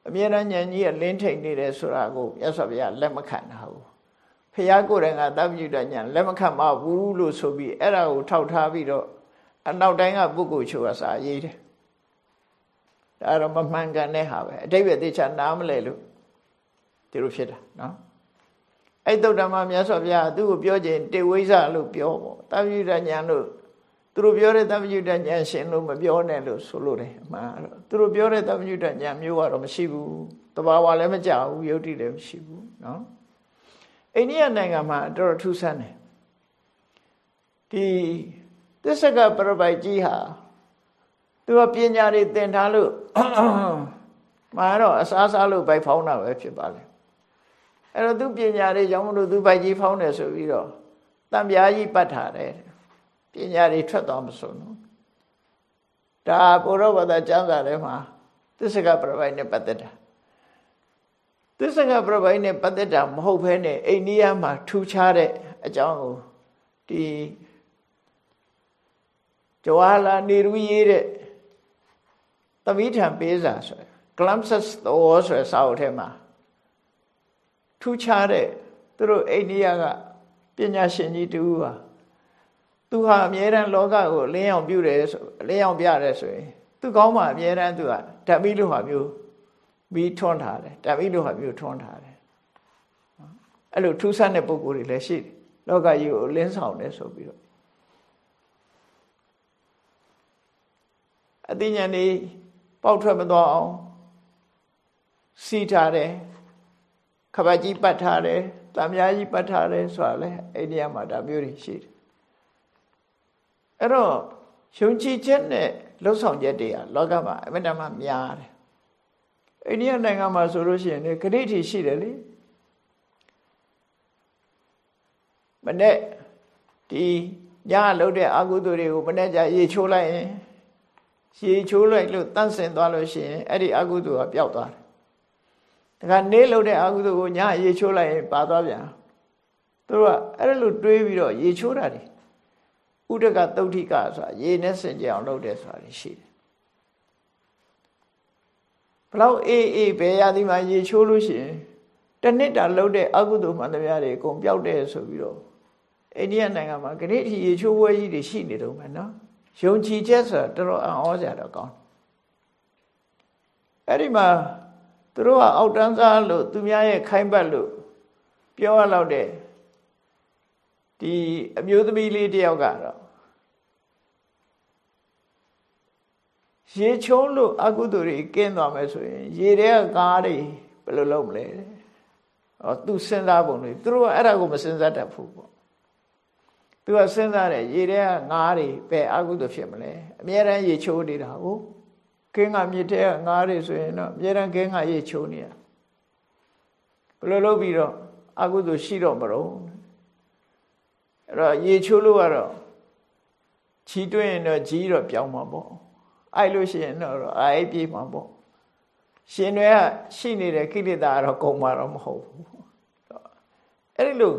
အမြဲတမ်းဉာဏ်ကြီးကလင်းထိန်နေတယ်ဆိုတာကိုမြတ်စွာဘုရားလက်မခံတာဘူးဖះကိုယ်တိုင်ကသဗ္ဗညုတညာလက်မခံပါဘူးလို့ဆိုပြီးအဲ့ဒါကိုထောက်ထားပြီးတော့အနောက်တိုင်းကပုဂ္ဂိုလ်ချို့ကစာရေးတယ် ဒါတော့မမှန်ကန်တဲ့ဟာပဲအတိတ်ပဲသေချာနားမလဲလို့ဒီလိုဖြစ်တာနော်အဲ့တုတ်ဓမ္မမြတ်စွာဘုရားသူ့ကိုပြောခြင်းတေဝိဇ္ဇလို့ပြောပေါ့သဗ္ဗညုတညာလို့သူတို့ပြောတဲ့သဗ္ဗညုတညာရှင်လို့မပြောနဲ့လို့ဆိုလို့တယ်အမှန်တော့သူတို့ပြောတဲ့သဗ္ဗညုတညာမျိုးကတော့မရှိဘူးတဘာဝလည်းမကြဘူးယုတ်တိလည်းမရှိဘူးနော်အိန္ဒိယနိုင်ငံမှာတော်တော်ထူးဆန်းတယ်ဒီသစ္စကပရပိုက်ကြီးဟာ သူကပညာတွေသင်ထားလို့မှာတော့အစားစားလို့ဘိုက်ဖောင်းတာပဲဖြစ်ပါလေအဲ့တော့သူပညာတွေကြောင့်မလို့သူဘိုက်ကြီးဖောင်းတယ်ဆိုပြီးတော့တံပြားကြီးပတ်ထားတယ်ပညာတွေထွက်သွားမစုံဘူးဒါပုရောဘာသာကျမ်းစာထဲမှာသစ္စကပရပိုက်နဲ့ပတ်သက်တာသစ္စကပြပိုင်နဲ့ပတ်သက်တာမဟုတ်ဘဲနဲ့အိန္ဒိယမှာထူခြားတဲ့အကြောင်းကိုဒီဂျဝါလာနေရူရေးတဲ့ သမီးထံပေးစာဆို Glimpses Thor ဆိုတဲ့စာအုပ်ထဲမှာထူခြားတဲ့သူတို့အိန္ဒိယကပညာရှင်ကြီးတူဟာသူဟာအမြဲတမ်းလောကကိုလင်းအောင်ပြုတယ်ဆိုလင်းအောင်ပြတယ်ဆိုရင်သူကောင်းမှအမြဲတမ်းသူကဓာတ်မိလို့ဟာမျိုးပြီးထွန်းထားတယ်တပိတို့ဟာမျိုးထွန်းထားတယ်အဲ့လိုထူးဆန်းတဲ့ပုံကိုယ်တွေလည်းရှိတယ်လောကကြီးကိုလင်းဆောင်တယ်ဆိုပြီးတော့အသိဉာဏ်တွေ ပေါက်ထွက်မသွားအောင်စီထားတယ်ခပတ်ကြီးပတ်ထားတယ်တံမြားကြီးပတ်ထားတယ်ဆိုတာလေအိန္ဒိယမှာဒါမျိုးတွေရှိတယ်အဲ့တော့ယုံကြည်ချက်နဲ့လှုပ်ဆောင်ချက်တွေကလောကမှာအမြဲတမ်းများတယ်အိန္ဒိယနိုင်ငံမှာဆိုလို့ရှိရင်လေဂရိထီရှိတယ်လေမနဲ့ဒီညလှုပ်တဲ့အကုသိုလ်တွေကိုမနဲ့ကြရေချိုးလိုက်ရင် ရေချိုးလိုက်လို့တန့်စင်သွားလို့ရှိရင်အဲ့ဒီအကုသိုလ်ကပျောက်သွားတယ်တခါနေလို့တဲ့အကုသိုလ်ကိုညရေချိုးလိုက်ရင်ပါသွားပြန်သူတို့ကအဲ့လိုတွေးပြီးတော့ရေချိုးတာတွေဥဒကသုတ်ထိကဆိုတာရေနဲ့စင်ကြအောင်လုပ်တယ်ဆိုတာရှိတယ်ဘလောက်အေးအေးဘယ်ရာဒီမှာရေချိုးလို့ရှိရင်တနစ်တာလှုပ်တဲ့အကုသိုလ်မှန်သမျှတွေအကုန်ပျောက်တယ်ဆိုပြီးတော့အိန္ဒိယနိုင်ငံမှာခဏထိရေချိုးဝဲကြီးတွေရှိနေတော့မယ်နော် ယုံကြည်ချက်ဆိုတာတော်တော်အံ့ဩစရာတော့ကောင်းအဲ့ဒီမှာသူတို့ကအောက်တန်းစားလို့သူများရဲ့ခိုင်းပတ်လို့ပြောရတော့တဲ့ဒီအမျိုးသမီးလေးတယောက်ကတော့ရေချုံးလို့အကုသိုလ်တွေကင်းသွားမယ်ဆိုရင်ရေထဲကကားတွေဘယ်လိုလုပ်မလဲ။ဟောသူစဉ်းစားပုံတွေသူတို့ကအဲ့ဒါကိုမစဉ်းစားတတ်ဘူးပေါ့။ သူကစဉ်းစားတယ်ရေထဲကငါးတွေပဲအကုသိုလ်ဖြစ်မလဲ။အများရန်ရေချိုးနေတာဟုတ်။ကင်းကမြစ်ထဲကငါးတွေဆိုရင်တော့အများရန်ကင်းကရေချိုးနေရ။ဘယ်လိုလုပ်ပြီးတော့အကုသိုလ်ရှိတော့မလို့အဲ့တော့ရေချိုးလို့ကတော့ချီတွင်းရင်တော့ကြီးတော့ပြောင်းမှာပေါ့။အဲ့လို့ရှိရင်တော့အဲ့ပြေးမှာပေါ့ရှင်တွေကရှိနေတဲ့ကိလေသာကတော့ကုန်မှာတော့မဟုတ်ဘူးအဲ့ဒီလို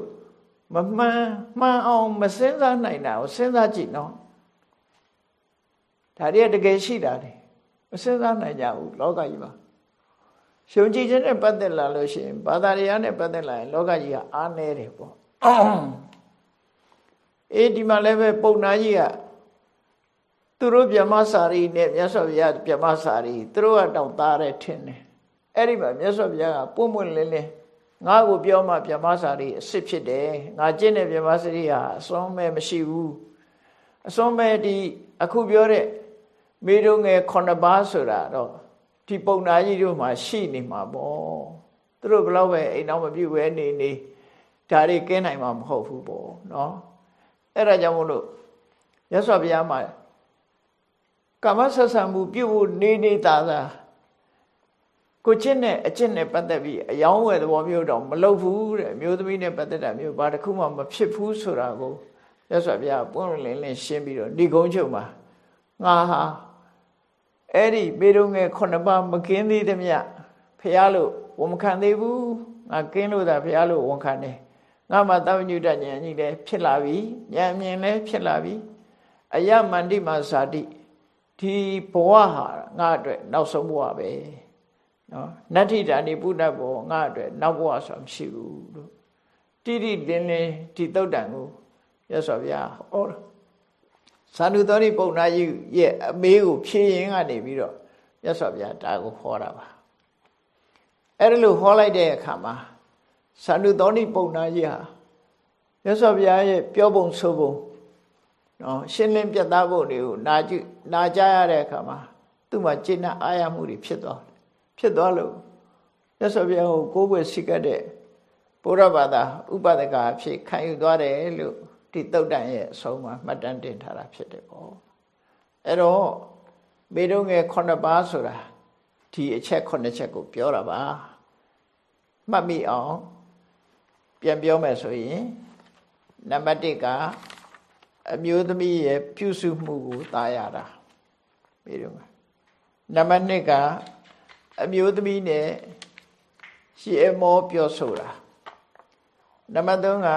မမှန်မှန်အောင်မစင်စားနိုင်တာကိုစဉ်းစားကြည့်နော်ဒါတွေကတကယ်ရှိတာလေမစဉ်းစားနိုင်ကြဘူးလောကကြီးမှာရှုံကြည်ခြင်းနဲ့ပတ်သက်လာလို့ရှိရင်ဘာသာတရားနဲ့ပတ်သက်လာရင်လောကကြီးကအားနည်းတယ်ပေါ့အေးဒီမှာလည်းပဲပုံနာကြီးကသူတို့ဗြဟ္မစာရီနဲ့မြတ်စွာဘုရားဗြဟ္မစာရီသူတို့ကတောင်သားတဲ့ထင်တယ်အဲ့ဒီမှာမြတ်စွာဘုရားကပွင့်ပွင့်လင်းလင်း ငါ့ကိုပြောမှဗြဟ္မစာရီအစ်စ်ဖြစ်တယ်ငါကျင့်တဲ့ဗြဟ္မစာရီဟာအစွမ်းမဲ့မရှိဘူးအစွမ်းမဲ့ဒီအခုပြောတဲ့မိတို့ငယ်9ပါးဆိုတာတော့ဒီပုံနာကြီးတို့မှာရှိနေမှာပေါ့သူတို့ဘလောက်ပဲအိမ်အောင်မပြုတ်ပဲနေနေဒါတွေကင်းနိုင်မှာမဟုတ်ဘူးပေါ့နော်အဲ့ဒါကြောင့်မို့လို့ရသော်ဘုရားမှာကာမဆက်ဆံမှုပြုဖို့နေနေတာသာ ကိုချစ်နဲ့အချစ်နဲ့ပတ်သက်ပြီးအယောင်းဝယ်သဘောမျိုးတော့မလုပ်ဘူးတဲ့မျိုးသမီးနဲ့ပတ်သက်တာမျိုးဘာတစ်ခုမှမဖြစ်ဘူးဆိုတာကိုရသော်ဘုရားပွင့်လင်းလင်းရှင်းပြီးတော့ဒီကုန်းချုပ်မှာငါဟာအဲ့ဒီပေတုံငယ်ခုနှစ်ပါးမကင်းသေးသည်မြဖះလို့ဝန်မခံသေးဘူးငါကင်းလို့သာဖះလို့ဝန်ခံတယ်ငါမှသဗ္ဗညုတဉာဏ်ကြီးလည်းဖြစ်လာပြီဉာဏ်မြင်လည်းဖြစ်လာပြီအယမန္တိမာဇာတိဒီဘဝဟာငါအတွက်နောက်ဆုံးဘဝပဲ နော်နတ္ထိတန်ဒီပုဒ္ဒဘောငါအတွက်နောက်ဘဝဆိုတာမရှိဘူးလို့တိတိလင်းလင်းဒီတုတ်တန်ကိုရသော်ဗျာဟောသာနုသောတိပုံနာကြီးရဲ့အမေးကိုဖြေရင်ကနေပြီးတော့ရသော်ဗျာဒါကိုဟောတာပါအဲ့ဒါလို့ဟောလိုက်တဲ့အခါမှာသာနုသောတိပုံနာကြီးဟာရသော်ဗျာရဲ့ပြောပုံဆိုပုံနော်ရှင်းလင်းပြတ်သားဖို့တွေကိုနာကြည့်နာကြရတဲ့အခါမှာသူ့မှာကျင့်အားရမှုတွေဖြစ်သွားတယ် ဖြစ်သွားလို့မြတ်စွာဘုရားကိုကိုးကွယ်စိတ်ကတဲ့ဘုရားဘာသာဥပဒကအဖြစ်ခံယူသွားတယ်လို့ဒီတုတ်တန်ရဲ့အဆုံးမှာမှတ်တမ်းတင်ထားတာဖြစ်တယ်ပေါ့အဲ့တော့မေတုံငယ်9ပါးဆိုတာဒီအချက်9ချက်ကိုပြောတာပါမှတ်မိအောင်ပြန်ပြောမယ်ဆိုရင်နံပါတ်1ကအမျိုးသမီးရဲ့ပြုစုမှုကိုသာရတာပြီးတော့နံပါတ်2က အမျိုးသမီးနဲ့ရှေ့မောပြောဆိုတာနံပါတ်3က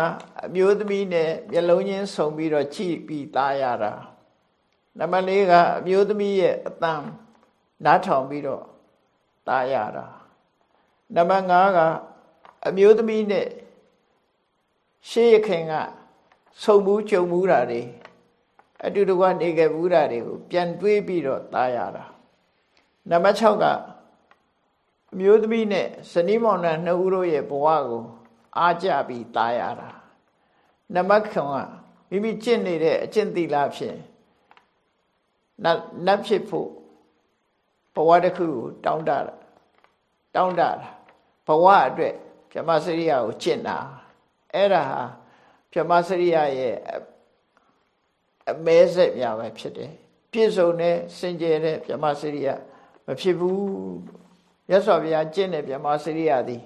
အမျိုးသမီးနဲ့မျက်လုံးချင်းဆုံပြီးတော့ကြည့်ပြီးသားရတာနံပါတ်4ကအမျိုးသမီးရဲ့အတန်နားထောင်ပြီးတော့သားရတာနံပါတ်5ကအမျိုးသမီးနဲ့ရှေ့ရခင်ကဆုံမှုကြုံမှုတာတွေအတူတကွနေခဲ့ဘူးတာတွေကိုပြန်တွေးပြီးတော့သားရတာနံပါတ်6က အမျိုးသမီးနဲ့ဇနီးမောင်နှံနှစ်ဦးတို့ရဲ့ဘဝကိုအားကြပြီးသားရတာနံပါတ်9ကမိမိကျင့်နေတဲ့အကျင့်သီလဖြင့်နတ်နတ်ဖြစ်ဖို့ဘဝတစ်ခုကိုတောင်းတတာတောင်းတတာဘဝအတွက်ဗြဟ္မစရိယကိုကျင့်တာအဲ့ဒါဟာဗြဟ္မစရိယရဲ့အမဲဆက်များပဲဖြစ်တယ်ပြည့်စုံတဲ့စင်ကြယ်တဲ့ဗြဟ္မစရိယမဖြစ်ဘူး ရသော်ဗျာကျင့်တဲ့ဗြဟ္မစရိယသည်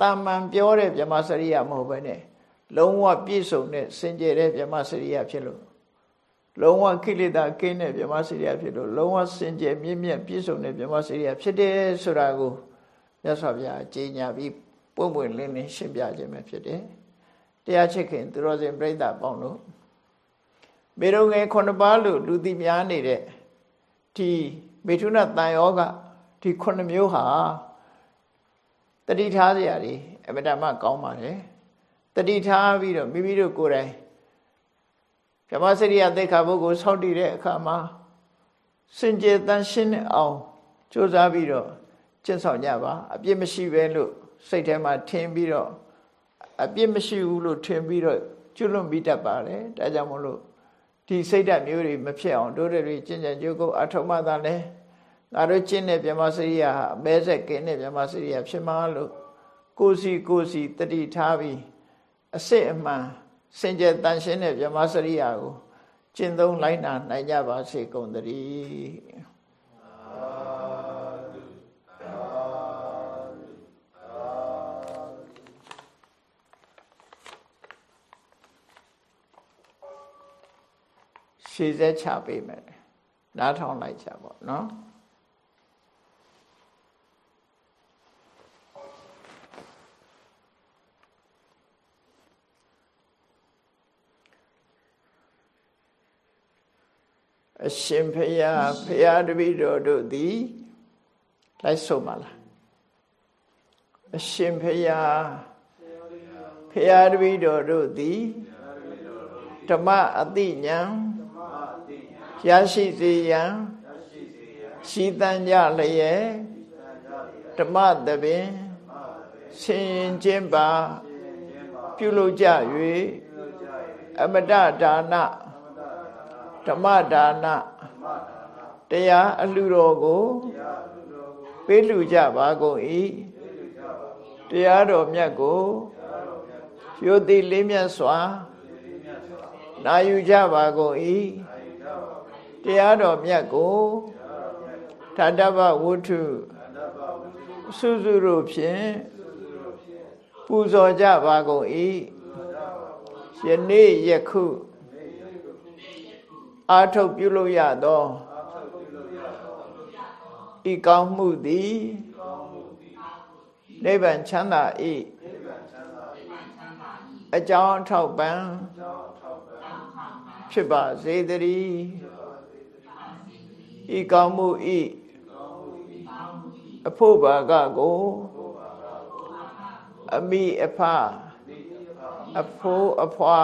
တာမန်ပြောတဲ့ဗြဟ္မစရိယမဟုတ်ဘဲနဲ့လုံးဝပြည့်စုံတဲ့စင်ကြယ်တဲ့ဗြဟ္မစရိယဖြစ်လို့လုံးဝခိလေသာကင်းတဲ့ဗြဟ္မစရိယဖြစ်လို့လုံးဝစင်ကြယ်မြင့်မြတ်ပြည့်စုံတဲ့ဗြဟ္မစရိယဖြစ်တယ်ဆိုတာကိုမြတ်စွာဘုရားကြီးညာပြီးပွင့်ပွင့်လင်းလင်းရှင်းပြခြင်းပဲဖြစ်တယ်တရားချစ်ခင်သူတော်စင်ပြိဿပေါင်းတို့မေရုံငယ်ခုနှစ်ပါးလို့လူသိများနေတဲ့ဒီမေထုနတန်ယောဂ ဒီခုနှစ်မျိုးဟာတတိထားစရာတွေအမတမကောင်းပါတယ်တတိထားပြီးတော့မိမိတို့ကိုယ်တိုင်ဗြဟ္မစရိယသိက္ခာပုဂ္ဂိုလ်ဆောက်တည်တဲ့အခါမှာစင်ကြယ်တန်ရှင်းအောင်ကြိုးစားပြီးတော့ကျင့်ဆောင်ကြပါအပြစ်မရှိပဲလို့စိတ်ထဲမှာထင်ပြီးတော့အပြစ်မရှိဘူးလို့ထင်ပြီးတော့ကျွလွန်ပြီးတတ်ပါတယ်ဒါကြောင့်မလို့ဒီစိတ်ဓာတ်မျိုးတွေမဖြစ်အောင်တို့တွေကျင့်ကြံကြိုးကုပ်အထောက်မှသာလဲ ငါတို့ကျင့်တဲ့ဗြဟ္မစရိယအမဲဆက်ကင်းတဲ့ဗြဟ္မစရိယဖြစ်မှာလို့ကိုစီကိုစီတတိထားပြီးအစစ်အမှန်စင်ကြယ်တန်ရှင်းတဲ့ဗြဟ္မစရိယကိုကျင့်သုံးလိုက်နာနိုင်ကြပါစေကုန်သတည်းရှည်စက်ချပေးမယ်နားထောင်လိုက်ကြပါနော် အရှင်ဖရာဖရာတပည့်တော်တို့သည်လိုက်ဆုံးပါလားအရှင်ဖရာဖရာတပည့်တော်တို့သည်ဓမ္မအတိညာရရှိစေရန်ရှိတန်ကြလျက်ဓမ္မတပင်ဆင်ကျင်းပါပြုလုပ်ကြ၍အမတဒါန ဓမ္မဒါနတရားအလှတော်ကိုပေးလူကြပါကုန်၏တရားတော်မြတ်ကိုရိုသိလေးမြတ်စွာနာယူကြပါကုန်၏တရားတော်မြတ်ကိုထတ္တဗဝုထုစုစုတို့ဖြင့်ပူဇော်ကြပါကုန်၏ယနေ့ယခု အာထုတ်ပြုလို့ရသောဤကောင်းမှုသည်နိဗ္ဗာန်ချမ်းသာ၏အကြောင်းထောက်ပံ့ဖြစ်ပါစေတည်းဤကောင်းမှုဤအဖို့ဘာကကိုအမိအဖအဖိုးအဖွာ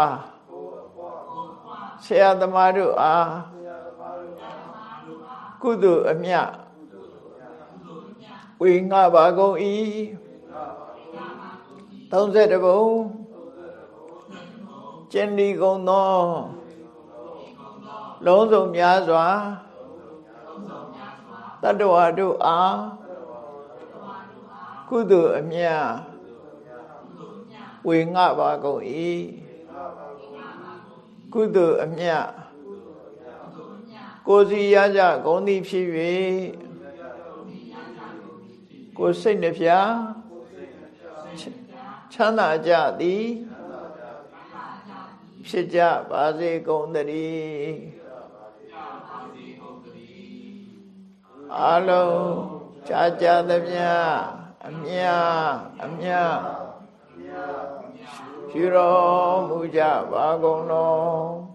ဆရာသမားတို့အားကုသိုလ်အမြဝေငှပါကုန်၏30ဘုံကျင်ဒီကုန်သောလုံးစုံများစွာတတ္တဝါတို့အားကုသိုလ်အမြဝေငှပါကုန်၏ ကုသိုလ်အမြကိုစီရကြဂုံသည်ဖြစ်၍ကိုစိတ်နှဖျားချမ်းသာကြသည်ဖြစ်ကြပါစေကုန်သတည်းအလုံးကြာကြာသမျှအမြအမြ ပြုတော်မူကြပါကုန်တော်